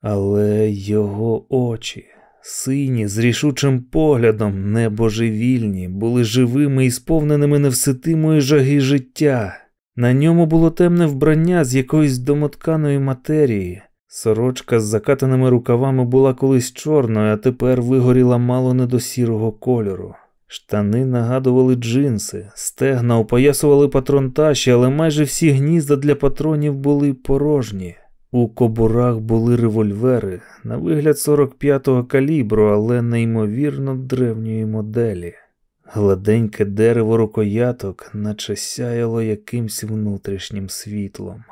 Але його очі, сині, з рішучим поглядом, небожевільні, були живими і сповненими невситимої жаги життя. На ньому було темне вбрання з якоїсь домотканої матерії. Сорочка з закатаними рукавами була колись чорною, а тепер вигоріла мало не до сірого кольору. Штани нагадували джинси, стегна опоясували патронташі, але майже всі гнізда для патронів були порожні. У кобурах були револьвери, на вигляд 45-го калібру, але неймовірно древньої моделі. Гладеньке дерево рукояток, наче сяяло якимсь внутрішнім світлом.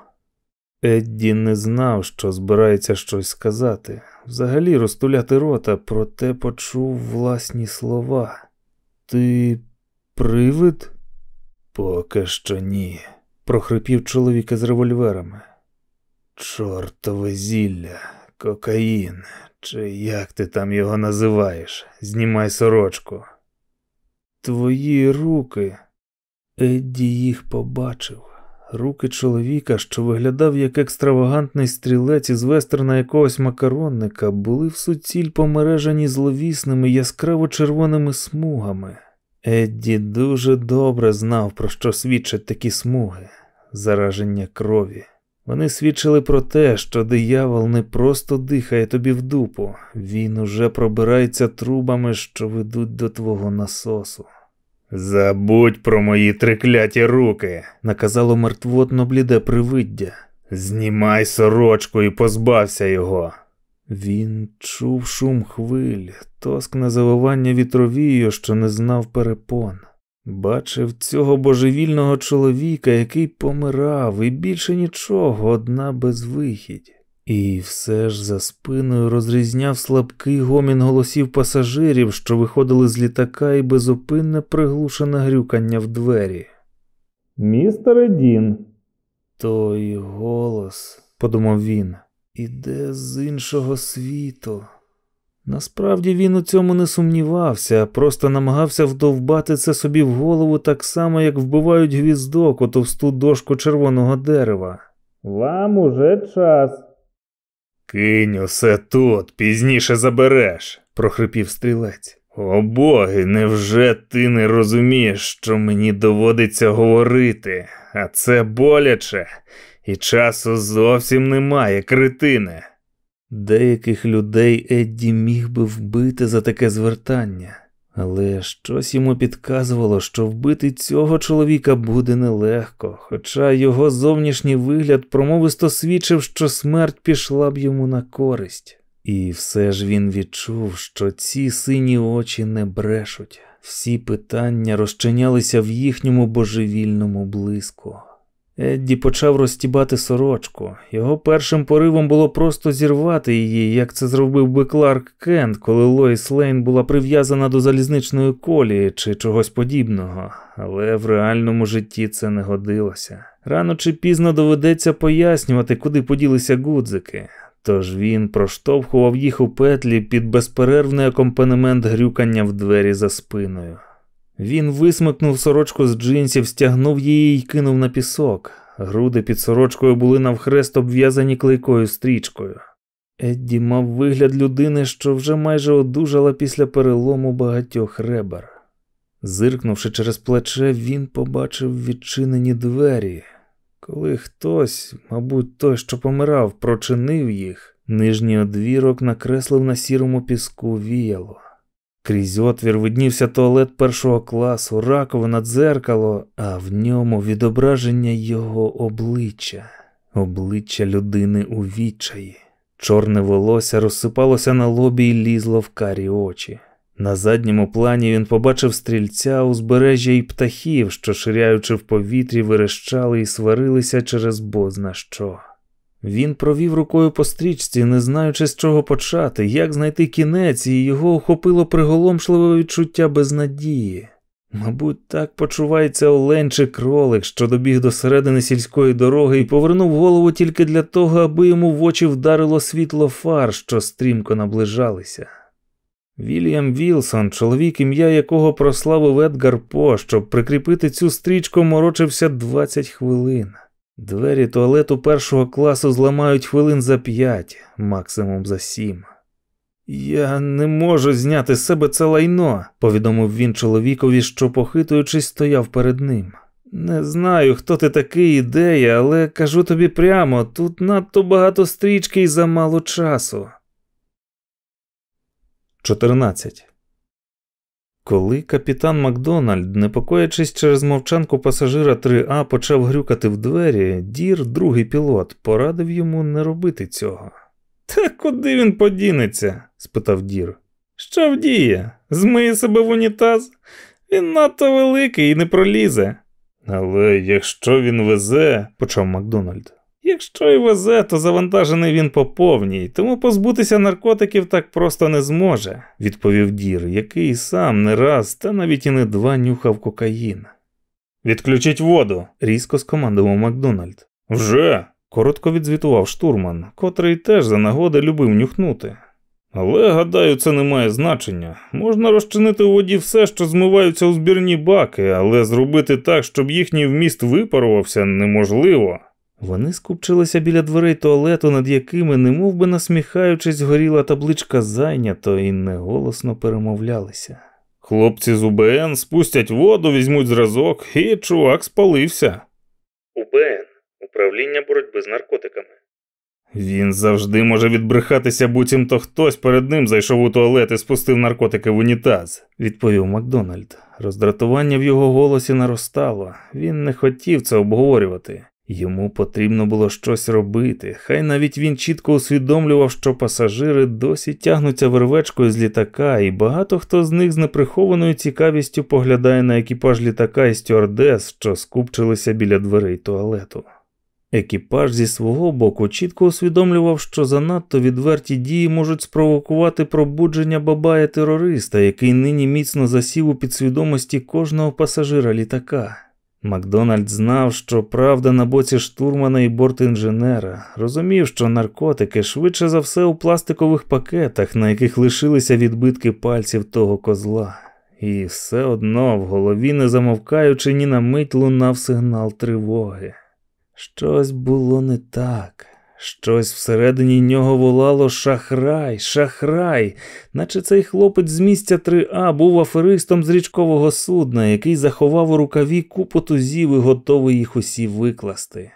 Едді не знав, що збирається щось сказати, взагалі розтуляти рота, проте почув власні слова. Ти привид? Поки що ні, прохрипів чоловік із револьверами. Чортове зілля, кокаїн, чи як ти там його називаєш? Знімай сорочку. Твої руки. Едді їх побачив. Руки чоловіка, що виглядав як екстравагантний стрілець із вестерна якогось макаронника, були в суціль помережені зловісними яскраво червоними смугами. Едді дуже добре знав, про що свідчать такі смуги, зараження крові. Вони свідчили про те, що диявол не просто дихає тобі в дупу, він уже пробирається трубами, що ведуть до твого насосу. Забудь про мої трикляті руки, наказало мертвотно бліде привиддя. Знімай сорочку і позбався його. Він чув шум хвиль, тоскне завивання вітровію, що не знав перепон. Бачив цього божевільного чоловіка, який помирав, і більше нічого, одна безвихідь. І все ж за спиною розрізняв слабкий гомін голосів пасажирів, що виходили з літака, і безупинне приглушене грюкання в двері. Містер Дін. Той голос, подумав він, іде з іншого світу. Насправді він у цьому не сумнівався, просто намагався вдовбати це собі в голову так само, як вбивають гвіздок у товсту дошку червоного дерева. Вам уже час. Кинь усе тут, пізніше забереш, прохрипів стрілець. О боги, невже ти не розумієш, що мені доводиться говорити, а це боляче, і часу зовсім немає, критине. Деяких людей Едді міг би вбити за таке звертання, але щось йому підказувало, що вбити цього чоловіка буде нелегко, хоча його зовнішній вигляд промовисто свідчив, що смерть пішла б йому на користь. І все ж він відчув, що ці сині очі не брешуть, всі питання розчинялися в їхньому божевільному блиску. Едді почав розтібати сорочку. Його першим поривом було просто зірвати її, як це зробив би Кларк Кент, коли Лоїс Лейн була прив'язана до залізничної колії чи чогось подібного, але в реальному житті це не годилося. Рано чи пізно доведеться пояснювати, куди поділися гудзики. Тож він проштовхував їх у петлі під безперервний акомпанемент грюкання в двері за спиною. Він висмикнув сорочку з джинсів, стягнув її і кинув на пісок. Груди під сорочкою були навхрест обв'язані клейкою стрічкою. Едді мав вигляд людини, що вже майже одужала після перелому багатьох ребер. Зиркнувши через плече, він побачив відчинені двері. Коли хтось, мабуть, той, що помирав, прочинив їх, нижній одвірок накреслив на сірому піску віяло. Крізь отвір виднівся туалет першого класу, раковина дзеркало, а в ньому відображення його обличчя, обличчя людини у відчаї. Чорне волосся розсипалося на лобі і лізло в карі очі. На задньому плані він побачив стрільця, узбережжя і птахів, що, ширяючи в повітрі, верещали і сварилися через бозна що. Він провів рукою по стрічці, не знаючи, з чого почати, як знайти кінець, і його охопило приголомшливе відчуття безнадії. Мабуть, так почувається олень чи кролик, що добіг до середини сільської дороги і повернув голову тільки для того, аби йому в очі вдарило світло фар, що стрімко наближалися. Вільям Вілсон, чоловік, ім'я якого прославив Едгар По, щоб прикріпити цю стрічку, морочився 20 хвилин. Двері туалету першого класу зламають хвилин за п'ять, максимум за сім. Я не можу зняти з себе це лайно, повідомив він чоловікові, що, похитуючись, стояв перед ним. Не знаю, хто ти такий ідея, але кажу тобі прямо, тут надто багато стрічки і замало часу. 14. Коли капітан Макдональд, непокоячись через мовчанку пасажира 3А, почав грюкати в двері, Дір, другий пілот, порадив йому не робити цього. Та куди він подінеться? спитав Дір. Що вдіє? Змиє себе в унітаз? Він надто великий і не пролізе. Але якщо він везе, почав Макдональд. Якщо і везе, то завантажений він по повній, тому позбутися наркотиків так просто не зможе, відповів Дір, який сам не раз, та навіть і не два нюхав кокаїн. Відключіть воду, різко скомандував Макдональд. Вже. коротко відзвітував штурман, котрий теж за нагоди любив нюхнути. Але, гадаю, це не має значення. Можна розчинити у воді все, що змиваються у збірні баки, але зробити так, щоб їхній вміст випарувався, неможливо. Вони скупчилися біля дверей туалету, над якими, немов би насміхаючись, горіла табличка зайнято і неголосно перемовлялися. Хлопці з УБН спустять воду, візьмуть зразок, і чувак спалився. УБН управління боротьби з наркотиками. Він завжди може відбрехатися, буцімто хтось перед ним зайшов у туалет і спустив наркотики в унітаз, відповів Макдональд. Роздратування в його голосі наростало. Він не хотів це обговорювати. Йому потрібно було щось робити, хай навіть він чітко усвідомлював, що пасажири досі тягнуться вервечкою з літака, і багато хто з них з неприхованою цікавістю поглядає на екіпаж літака і стюардес, що скупчилися біля дверей туалету. Екіпаж зі свого боку чітко усвідомлював, що занадто відверті дії можуть спровокувати пробудження бабая терориста, який нині міцно засів у підсвідомості кожного пасажира літака. Макдональд знав, що правда на боці штурмана і бортінженера, розумів, що наркотики швидше за все у пластикових пакетах, на яких лишилися відбитки пальців того козла, і все одно в голові, не замовкаючи ні на мить лунав сигнал тривоги. Щось було не так. Щось всередині нього волало шахрай, шахрай, наче цей хлопець з місця 3А був аферистом з річкового судна, який заховав у рукаві купу тузів і готовий їх усі викласти.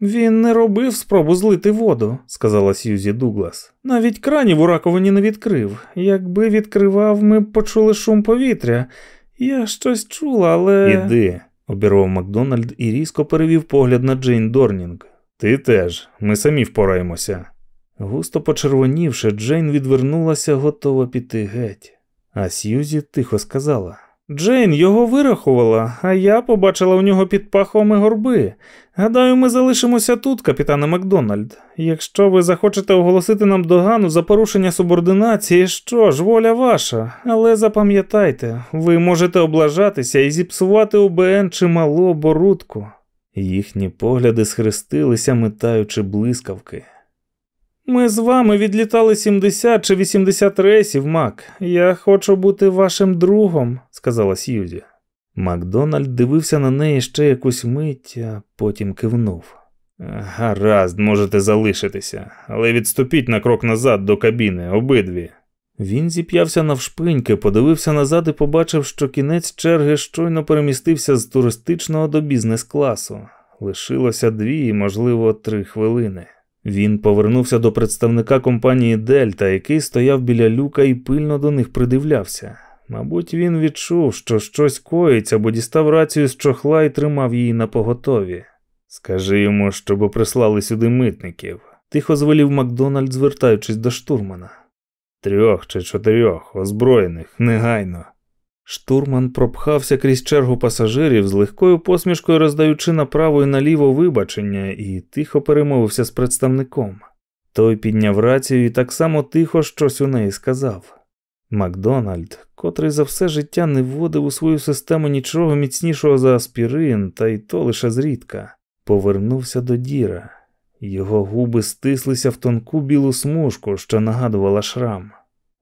Він не робив спробу злити воду, сказала Сьюзі Дуглас. Навіть кранів у раковині не відкрив. Якби відкривав, ми б почули шум повітря. Я щось чула, але.
Іди, обірвав Макдональд і різко перевів погляд на Джейн Дорнінг. Ти теж, ми самі впораємося.
Густо почервонівши, Джейн відвернулася, готова піти геть. А Сьюзі тихо сказала: Джейн його вирахувала, а я побачила у нього під пахвами горби. Гадаю, ми залишимося тут, капітане Макдональд. Якщо ви захочете оголосити нам догану за порушення субординації, що ж, воля ваша, але запам'ятайте, ви можете облажатися і зіпсувати ОБН чималу оборудку. Їхні погляди схрестилися, метаючи блискавки. Ми з вами відлітали 70 чи 80 рейсів, Мак. Я хочу бути вашим другом, сказала Сьюзі. Макдональд дивився на неї ще якусь мить, а потім кивнув.
Гаразд, можете залишитися, але відступіть на крок назад до кабіни, обидві.
Він зіп'явся навшпиньки, подивився назад і побачив, що кінець черги щойно перемістився з туристичного до бізнес-класу. Лишилося дві, можливо, три хвилини. Він повернувся до представника компанії Дельта, який стояв біля люка і пильно до них придивлявся. Мабуть, він відчув, що щось коїться, бо дістав рацію з чохла і тримав її на поготові. Скажи йому, щоб прислали сюди митників, тихо звелів Макдональд, звертаючись до штурмана.
Трьох чи чотирьох, озброєних, негайно.
Штурман пропхався крізь чергу пасажирів з легкою посмішкою роздаючи направо і наліво вибачення, і тихо перемовився з представником. Той підняв рацію і так само тихо щось у неї сказав. Макдональд, котрий за все життя не вводив у свою систему нічого міцнішого за аспірин, та й то лише зрідка, повернувся до діра. Його губи стислися в тонку білу смужку, що нагадувала шрам.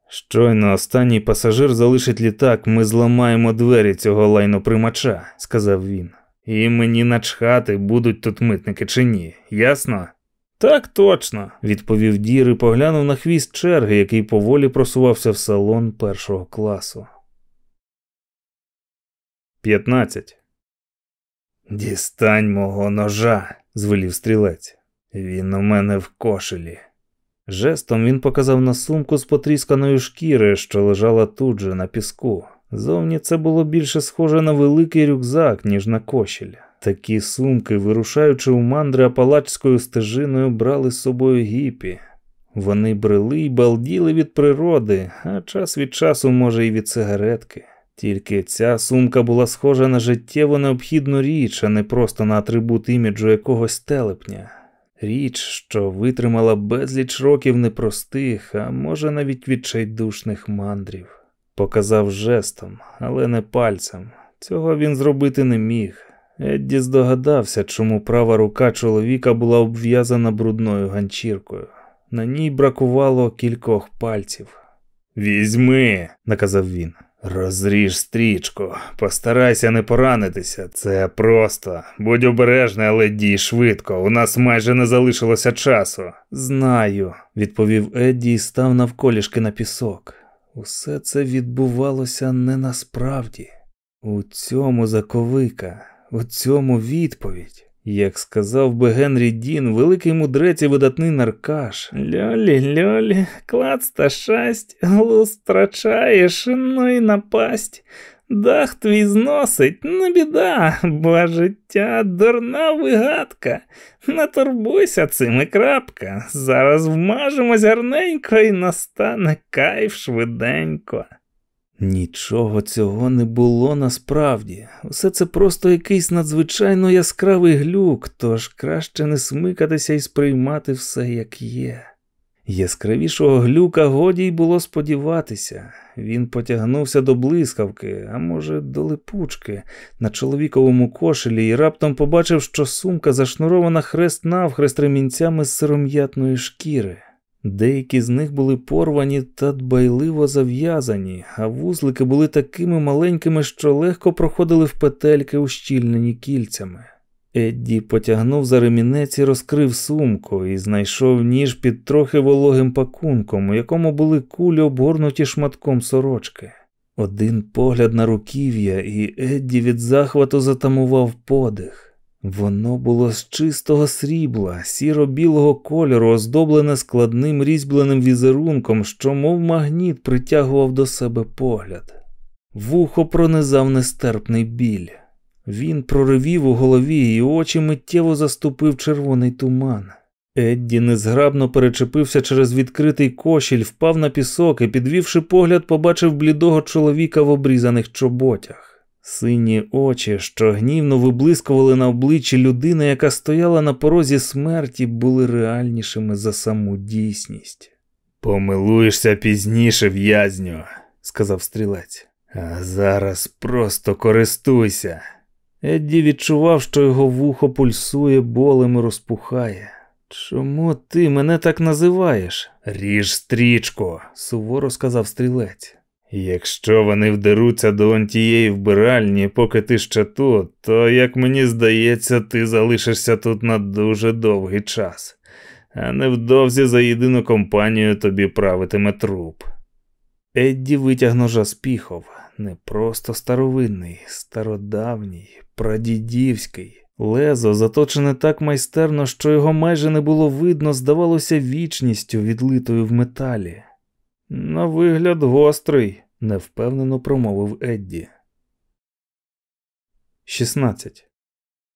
Щойно останній пасажир залишить літак, ми зламаємо двері цього лайноприймача, сказав він. І мені начхати, будуть тут митники чи ні, ясно? Так точно, відповів Дір і поглянув на хвіст черги, який поволі просувався в салон першого класу. 15. Дістань мого ножа, звелів стрілець. Він у мене в кошелі. Жестом він показав на сумку з потрісканої шкіри, що лежала тут же на піску. Зовні це було більше схоже на великий рюкзак, ніж на кошель. Такі сумки, вирушаючи у мандри апалачською стежиною, брали з собою гіпі. Вони брели й балділи від природи, а час від часу, може, і від сигаретки. Тільки ця сумка була схожа на життєво необхідну річ, а не просто на атрибут іміджу якогось телепня. Річ, що витримала безліч років непростих, а може навіть відчайдушних мандрів. Показав жестом, але не пальцем. Цього він зробити не міг. Едді здогадався, чому права рука чоловіка була обв'язана брудною ганчіркою. На ній бракувало кількох пальців. Візьми, наказав він. Розріж стрічку, постарайся не поранитися. Це просто. Будь обережний, але дій швидко. У нас майже не залишилося часу. Знаю, відповів Едді і став навколішки на пісок. Усе це відбувалося не насправді. У цьому заковика, у цьому відповідь. Як сказав би Генрі Дін, великий мудрець і видатний наркаш. Льолі, льолі, клац та шасть, глуз втрачаєш, ну і напасть. Дах твій зносить, не біда, бо життя дурна вигадка. Не турбуйся цим і крапка. Зараз вмажемось гарненько і настане кайф швиденько. Нічого цього не було насправді. Усе це просто якийсь надзвичайно яскравий глюк, тож краще не смикатися і сприймати все як є. Яскравішого глюка годі й було сподіватися. Він потягнувся до блискавки, а може, до липучки, на чоловіковому кошелі і раптом побачив, що сумка зашнурована хрест навхрест ремінцями з сиром'ятної шкіри. Деякі з них були порвані та дбайливо зав'язані, а вузлики були такими маленькими, що легко проходили в петельки, ущільнені кільцями. Едді потягнув за ремінець і розкрив сумку і знайшов ніж під трохи вологим пакунком, у якому були кулі обгорнуті шматком сорочки. Один погляд на руків'я, і Едді від захвату затамував подих. Воно було з чистого срібла, сіро-білого кольору, оздоблене складним різьбленим візерунком, що, мов магніт, притягував до себе погляд. Вухо пронизав нестерпний біль. Він проривів у голові, і очі миттєво заступив червоний туман. Едді незграбно перечепився через відкритий кошіль, впав на пісок і, підвівши погляд, побачив блідого чоловіка в обрізаних чоботях. Сині очі, що гнівно виблискували на обличчі людини, яка стояла на порозі смерті, були реальнішими за саму дійсність. Помилуєшся пізніше, в'язню, сказав стрілець. А зараз просто користуйся. Едді відчував, що його вухо пульсує болем і розпухає. Чому ти мене так називаєш? Ріж стрічку, суворо сказав стрілець. Якщо вони вдеруться до он тієї вбиральні, поки ти ще тут, то, як мені здається, ти залишишся тут на дуже довгий час, а невдовзі за єдину компанію тобі правитиме труп. Едді витяг ножа з піхов, не просто старовинний, стародавній, прадідівський. Лезо, заточене так майстерно, що його майже не було видно, здавалося вічністю, відлитою в металі. На вигляд гострий, невпевнено промовив Едді. 16.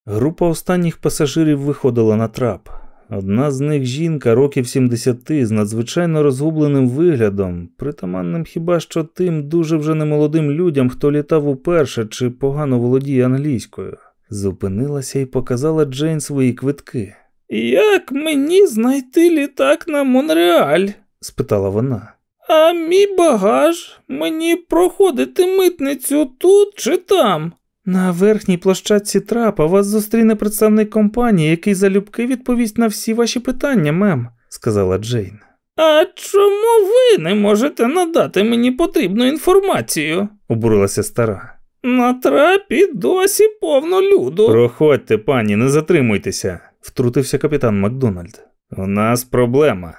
Група останніх пасажирів виходила на трап. Одна з них жінка років 70 з надзвичайно розгубленим виглядом, притаманним хіба що тим дуже вже немолодим людям, хто літав уперше чи погано володіє англійською, зупинилася і показала Джейн свої квитки. Як мені знайти літак на Монреаль? спитала вона.
А мій багаж мені проходити митницю тут чи там? На верхній площадці трапа вас зустріне представник компанії, який залюбки відповість на всі ваші питання, мем, сказала Джейн. А чому ви не можете надати мені потрібну інформацію? обурилася стара. На трапі досі повно люду.
Проходьте, пані, не затримуйтеся, втрутився капітан Макдональд. У нас проблема.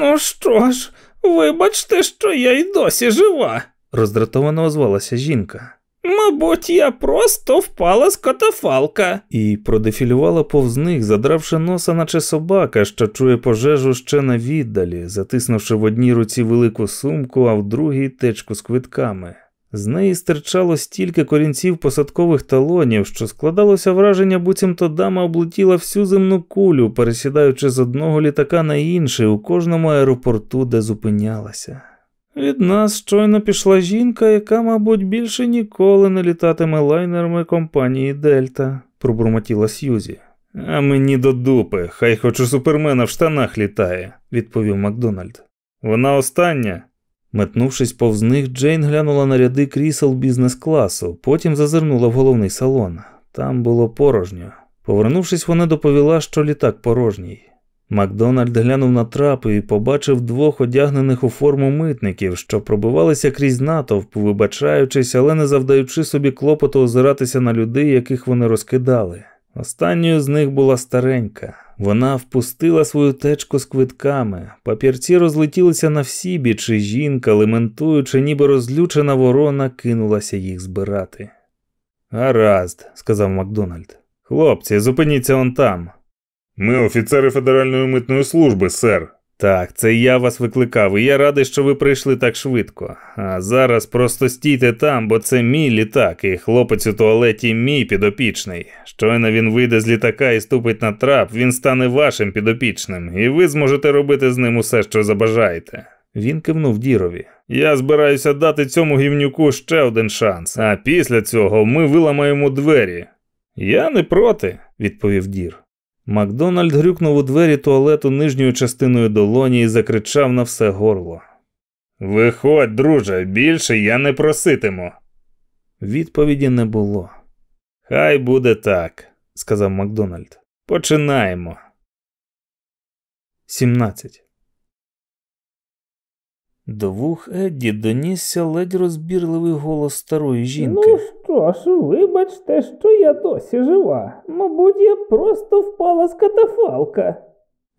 Ну що ж, вибачте, що я й досі жива.
роздратовано озвалася жінка.
Мабуть, я просто впала з катафалка.
І продефілювала повз них, задравши носа, наче собака, що чує пожежу ще на віддалі, затиснувши в одній руці велику сумку, а в другій течку з квитками. З неї стирчало стільки корінців посадкових талонів, що складалося враження, буцімто дама облетіла всю земну кулю, пересідаючи з одного літака на інший у кожному аеропорту, де зупинялася. Від нас щойно пішла жінка, яка, мабуть, більше ніколи не літатиме лайнерами компанії Дельта, пробурмотіла Сьюзі. А мені до дупи, хай хоч у супермена в штанах літає, відповів Макдональд. Вона остання. Метнувшись повз них, Джейн глянула на ряди крісел бізнес-класу, потім зазирнула в головний салон. Там було порожньо. Повернувшись, вона доповіла, що літак порожній. Макдональд глянув на трапи і побачив двох одягнених у форму митників, що пробивалися крізь натовп, вибачаючись, але не завдаючи собі клопоту озиратися на людей, яких вони розкидали. Останньою з них була старенька. Вона впустила свою течку з квитками. Папірці розлетілися на всі бічі жінка, лементуючи, ніби розлючена ворона, кинулася їх збирати. Гаразд, сказав Макдональд. Хлопці, зупиніться он там.
Ми офіцери Федеральної митної служби, сер.
Так, це я вас викликав, і я радий, що ви прийшли так швидко. А зараз просто стійте там, бо це мій літак, і хлопець у туалеті мій підопічний. Щойно він вийде з літака і ступить на трап, він стане вашим підопічним, і ви зможете робити з ним усе, що забажаєте. Він кивнув дірові. Я збираюся дати цьому гівнюку ще один шанс, а після цього ми виламаємо двері. Я не проти, відповів дір. Макдональд грюкнув у двері туалету нижньою частиною долоні і закричав на все горло. Виходь, друже, більше я не проситиму. Відповіді не було. Хай буде так, сказав Макдональд. Починаємо. 17. До вух Едді донісся ледь розбірливий голос старої жінки.
Ну що ж, вибачте, що я досі жива. Мабуть, я просто впала з катафалка.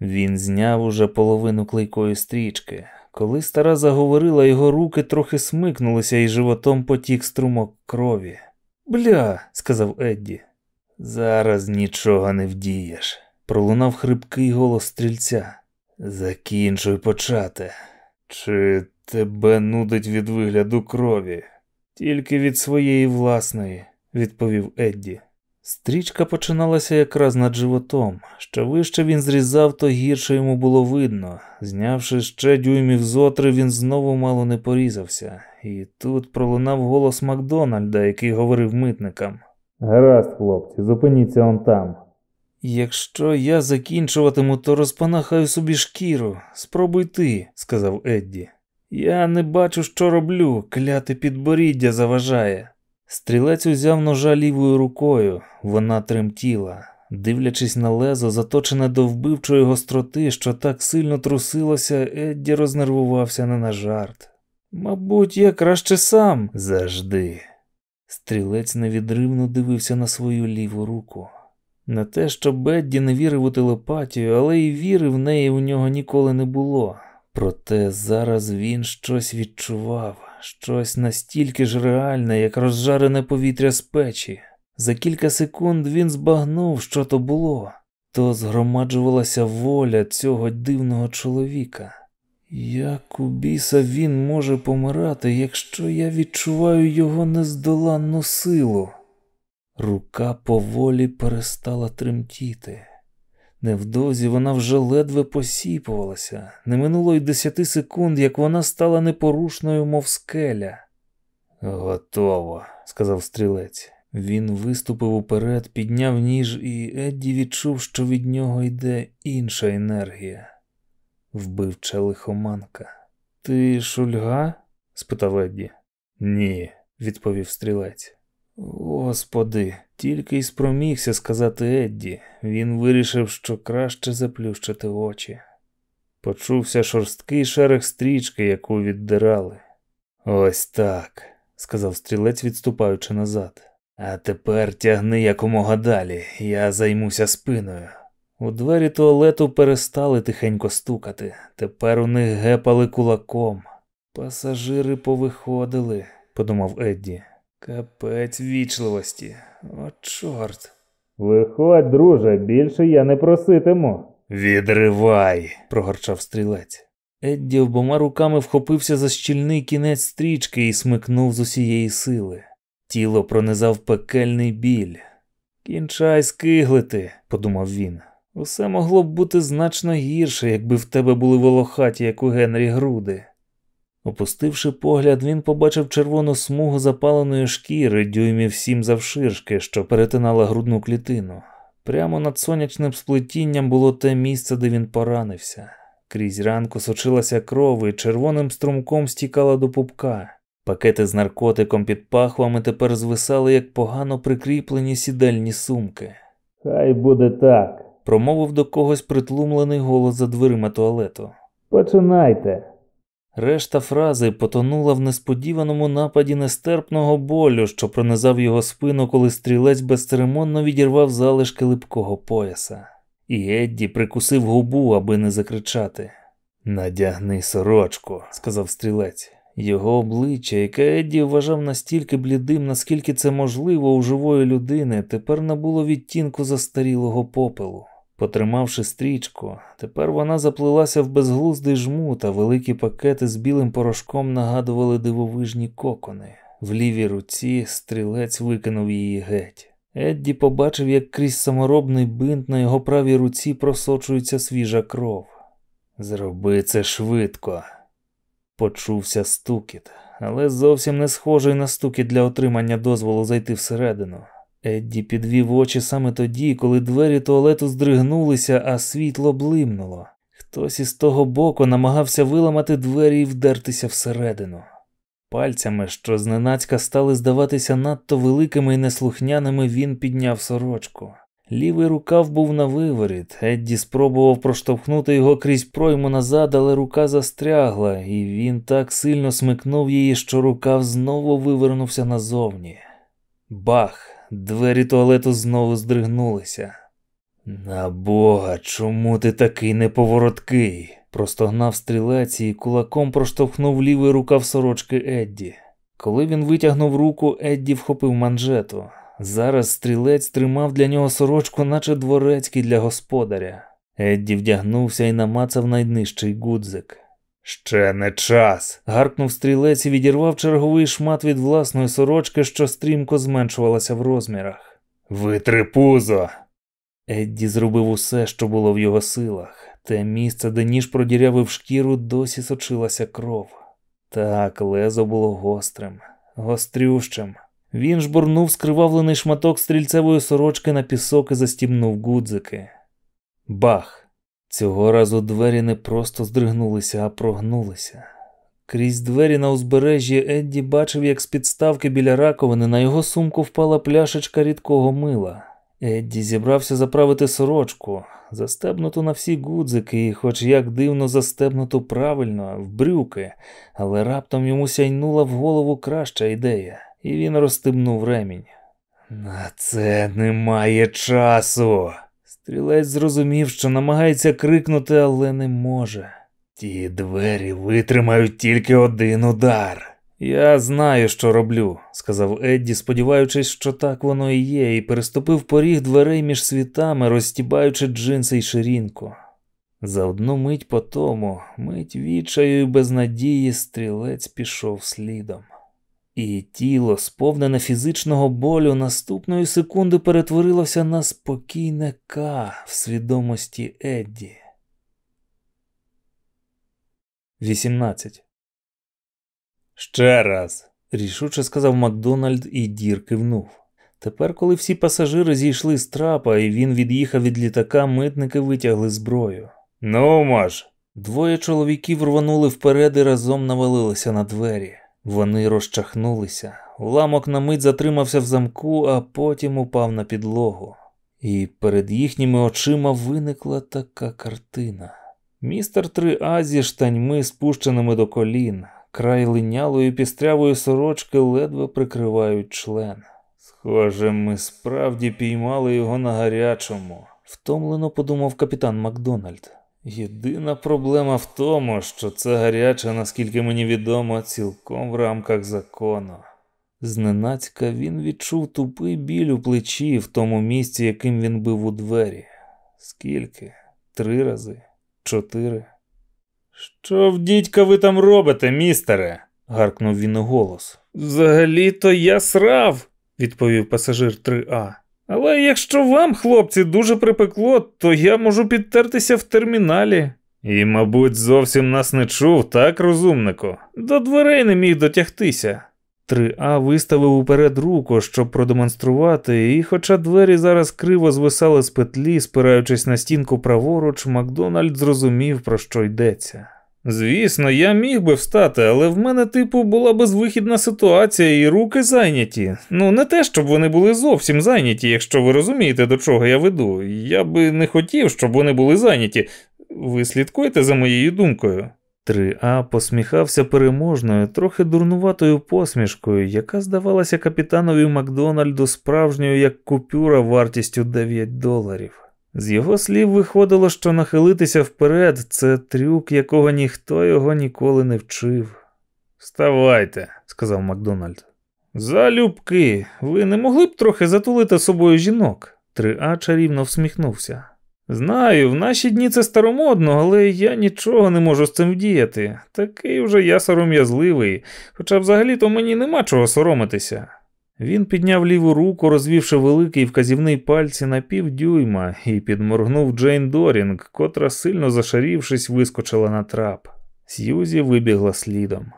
Він зняв уже половину клейкої стрічки. Коли стара заговорила, його руки трохи смикнулися і животом потік струмок крові. Бля, сказав Едді. Зараз нічого не вдієш. Пролунав хрипкий голос стрільця. Закінчуй почати. Чи тебе нудить від вигляду крові? Тільки від своєї власної, відповів Едді. Стрічка починалася якраз над животом. Що вище він зрізав, то гірше йому було видно. Знявши ще дюймів зотри, він знову мало не порізався, і тут пролунав голос Макдональда, який говорив митникам. Гаразд, хлопці, зупиніться он там. Якщо я закінчуватиму, то розпанахаю собі шкіру. Спробуй ти, сказав Едді. Я не бачу, що роблю, кляте підборіддя заважає. Стрілець узяв ножа лівою рукою, вона тремтіла, дивлячись на лезо, заточене до вбивчої гостроти, що так сильно трусилося, Едді рознервувався не на жарт. Мабуть, я краще сам завжди. Стрілець невідривно дивився на свою ліву руку. Не те, що Бедді не вірив у телепатію, але й віри в неї у нього ніколи не було. Проте зараз він щось відчував, щось настільки ж реальне, як розжарене повітря з печі. За кілька секунд він збагнув, що то було, то згромаджувалася воля цього дивного чоловіка. Як у біса він може помирати, якщо я відчуваю його нездоланну силу? Рука поволі перестала тремтіти. Невдовзі вона вже ледве посіпувалася. Не минуло й десяти секунд, як вона стала непорушною, мов скеля. Готово, сказав стрілець. Він виступив уперед, підняв ніж, і Едді відчув, що від нього йде інша енергія, вбивча лихоманка. Ти шульга? спитав Едді. Ні, відповів стрілець. Господи, тільки й спромігся сказати Едді. Він вирішив, що краще заплющити очі. Почувся шорсткий шерех стрічки, яку віддирали. Ось так, сказав стрілець, відступаючи назад. А тепер тягни якомога далі, я займуся спиною. У двері туалету перестали тихенько стукати, тепер у них гепали кулаком. Пасажири повиходили, подумав Едді. Капець вічливості. О, чорт. Виходь, друже, більше я не проситиму. Відривай, прогорчав стрілець. Едді обома руками вхопився за щільний кінець стрічки і смикнув з усієї сили. Тіло пронизав пекельний біль. Кінчай скиглити, подумав він. Усе могло б бути значно гірше, якби в тебе були волохаті, як у Генрі груди. Опустивши погляд, він побачив червону смугу запаленої шкіри, дюймів сім завширшки, що перетинала грудну клітину. Прямо над сонячним сплетінням було те місце, де він поранився. Крізь ранку сочилася кров і червоним струмком стікала до пупка. Пакети з наркотиком під пахвами тепер звисали, як погано прикріплені сідельні сумки. Хай буде так, промовив до когось притлумлений голос за дверима туалету. Починайте. Решта фрази потонула в несподіваному нападі нестерпного болю, що пронизав його спину, коли стрілець безцеремонно відірвав залишки липкого пояса. І Едді прикусив губу, аби не закричати. Надягни сорочку, сказав стрілець. Його обличчя, яке Едді вважав настільки блідим, наскільки це можливо у живої людини, тепер набуло відтінку застарілого попелу. Потримавши стрічку, тепер вона заплилася в безглуздий жмут, а великі пакети з білим порошком нагадували дивовижні кокони. В лівій руці стрілець викинув її геть. Едді побачив, як крізь саморобний бинт на його правій руці просочується свіжа кров. Зроби це швидко. Почувся стукіт, але зовсім не схожий на стукіт для отримання дозволу зайти всередину. Едді підвів очі саме тоді, коли двері туалету здригнулися, а світло блимнуло. Хтось із того боку намагався виламати двері і вдертися всередину. Пальцями, що зненацька стали здаватися надто великими і неслухняними, він підняв сорочку. Лівий рукав був на виворіт. Едді спробував проштовхнути його крізь пройму назад, але рука застрягла, і він так сильно смикнув її, що рукав знову вивернувся назовні. Бах! Двері туалету знову здригнулися. На бога, чому ти такий неповороткий? простогнав стрілець і кулаком проштовхнув лівий рукав сорочки Едді. Коли він витягнув руку, Едді вхопив манжету. Зараз стрілець тримав для нього сорочку, наче дворецький для господаря. Едді вдягнувся і намацав найнижчий гудзик. Ще не час. гаркнув стрілець і відірвав черговий шмат від власної сорочки, що стрімко зменшувалася в розмірах. Витри пузо. Едді зробив усе, що було в його силах. Те місце, де ніж продірявив шкіру, досі сочилася кров. Так, лезо було гострим, гострющим. Він жбурнув скривавлений шматок стрільцевої сорочки на пісок і застібнув гудзики. Бах! Цього разу двері не просто здригнулися, а прогнулися. Крізь двері на узбережжі Едді бачив, як з підставки біля раковини на його сумку впала пляшечка рідкого мила. Едді зібрався заправити сорочку, застебнуту на всі гудзики, і, хоч як дивно застебнуту правильно, в брюки, але раптом йому сяйнула в голову краща ідея, і він розстебнув ремінь. На це немає часу. Стрілець зрозумів, що намагається крикнути, але не може. Ті двері витримають тільки один удар. Я знаю, що роблю, сказав Едді, сподіваючись, що так воно і є, і переступив поріг дверей між світами, розтібаючи джинси й ширінку. За одну мить по тому, мить відчаю і безнадії, стрілець пішов слідом. І тіло, сповнене фізичного болю, наступної секунди перетворилося на спокійне К в свідомості Едді. 18. Ще раз. рішуче сказав Макдональд, і дір кивнув. Тепер, коли всі пасажири зійшли з трапа, і він від'їхав від літака, митники витягли зброю. Ну, мож, Двоє чоловіків рванули вперед і разом навалилися на двері. Вони розчахнулися. Уламок на мить затримався в замку, а потім упав на підлогу. І перед їхніми очима виникла така картина. Містер 3А зі штаньми, спущеними до колін, край линялої пістрявої сорочки ледве прикривають член. Схоже, ми справді піймали його на гарячому, втомлено подумав капітан Макдональд. Єдина проблема в тому, що це гаряче, наскільки мені відомо, цілком в рамках закону. Зненацька він відчув тупий біль у плечі в тому місці, яким він бив у двері. Скільки? Три рази? Чотири? Що в дідька ви там робите, містере? гаркнув він у голос.
Взагалі-то я срав, відповів пасажир 3А. Але якщо вам, хлопці, дуже припекло, то я можу підтертися в терміналі.
І, мабуть, зовсім нас не чув, так, розумнику?
До дверей не міг дотягтися.
3А виставив уперед руку, щоб продемонструвати, і, хоча двері зараз криво звисали з петлі, спираючись на стінку праворуч, Макдональд зрозумів, про що йдеться.
Звісно, я міг би встати, але в мене, типу, була безвихідна ситуація і руки зайняті. Ну, не те, щоб вони були зовсім зайняті, якщо ви розумієте, до чого я веду. Я би не хотів, щоб вони були зайняті. Ви слідкуєте за моєю думкою?
3А посміхався переможною, трохи дурнуватою посмішкою, яка здавалася капітанові Макдональду справжньою як купюра вартістю 9 доларів. З його слів виходило, що нахилитися вперед це трюк, якого ніхто його ніколи не вчив.
Вставайте, сказав Макдональд. Залюбки, ви не могли б трохи затулити собою жінок?
3А чарівно всміхнувся.
Знаю, в наші дні це старомодно, але я нічого не можу з цим вдіяти. Такий уже я сором'язливий, хоча взагалі-то мені нема чого соромитися.
Він підняв ліву руку, розвівши великий вказівний пальці на півдюйма, і підморгнув Джейн Дорінг, котра, сильно зашарівшись, вискочила на трап. Сьюзі вибігла слідом.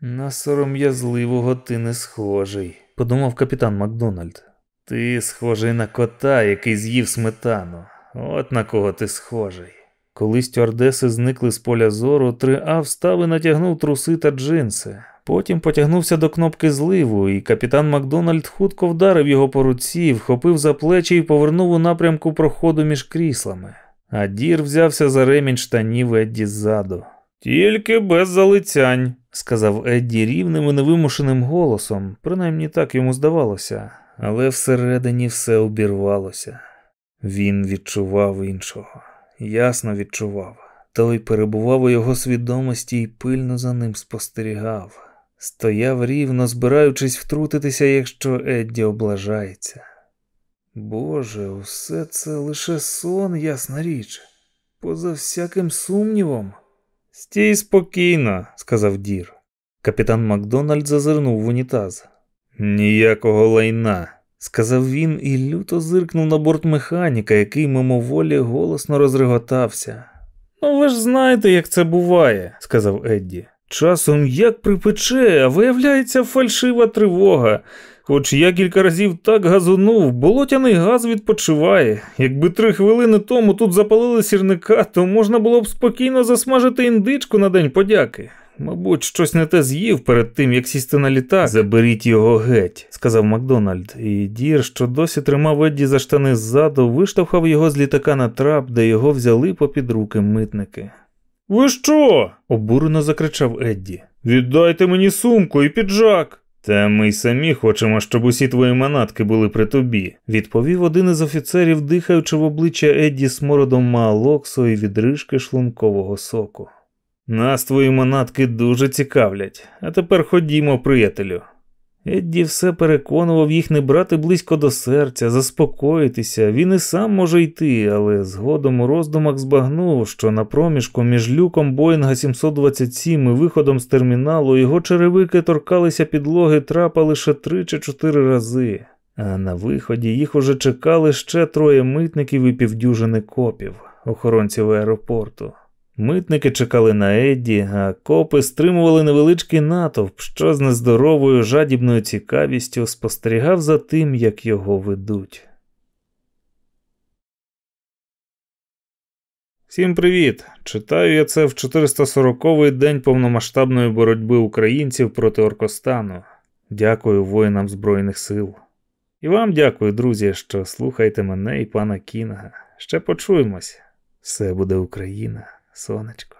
На сором'язливого ти не схожий, подумав капітан Макдональд. Ти схожий на кота, який з'їв сметану. От на кого ти схожий. Коли стюардеси зникли з поля зору, 3А встав і натягнув труси та джинси. Потім потягнувся до кнопки зливу, і капітан Макдональд хутко вдарив його по руці, вхопив за плечі і повернув у напрямку проходу між кріслами. А дір взявся за ремінь штанів Едді ззаду.
Тільки без залицянь,
сказав Едді рівним і невимушеним голосом, принаймні так йому здавалося, але всередині все обірвалося. Він відчував іншого, ясно відчував. Той перебував у його свідомості і пильно за ним спостерігав. Стояв рівно, збираючись втрутитися, якщо Едді облажається. Боже, усе це лише сон, ясна річ, поза всяким сумнівом.
Стій спокійно, сказав Дір.
Капітан Макдональд зазирнув в унітаз.
Ніякого лайна,
сказав він і люто зиркнув на борт механіка, який мимоволі голосно розреготався.
Ну, ви ж знаєте, як це буває, сказав Едді. Часом як припече, а виявляється фальшива тривога. Хоч я кілька разів так газунув, болотяний газ відпочиває. Якби три хвилини тому тут запалили сірника, то можна було б спокійно засмажити індичку на день подяки. Мабуть, щось не те з'їв перед тим, як сісти на літак.
Заберіть його геть, сказав Макдональд, і дір, що досі тримав Едді за штани ззаду, виштовхав його з літака на трап, де його взяли попід руки митники.
Ви що?
обурено закричав Едді.
Віддайте мені сумку і піджак.
Та ми й самі хочемо, щоб усі твої манатки були при тобі, відповів один із офіцерів, дихаючи в обличчя Едді смородом маалоксу і відрижки шлункового соку. Нас твої манатки дуже цікавлять, а тепер ходімо, приятелю. Едді все переконував їх не брати близько до серця, заспокоїтися. Він і сам може йти, але згодом у роздумах збагнув, що на проміжку між люком Боїнга 727 і виходом з терміналу його черевики торкалися підлоги трапа лише три чи чотири рази. А на виході їх уже чекали ще троє митників і півдюжини копів, охоронців аеропорту. Митники чекали на Едді, а копи стримували невеличкий натовп, що з нездоровою жадібною цікавістю спостерігав за тим, як його ведуть. Всім привіт! Читаю я це в 440-й день повномасштабної боротьби українців проти Оркостану. Дякую воїнам Збройних сил. І вам дякую, друзі, що слухаєте мене і пана Кінга. Ще почуємось. Все буде Україна, сонечко.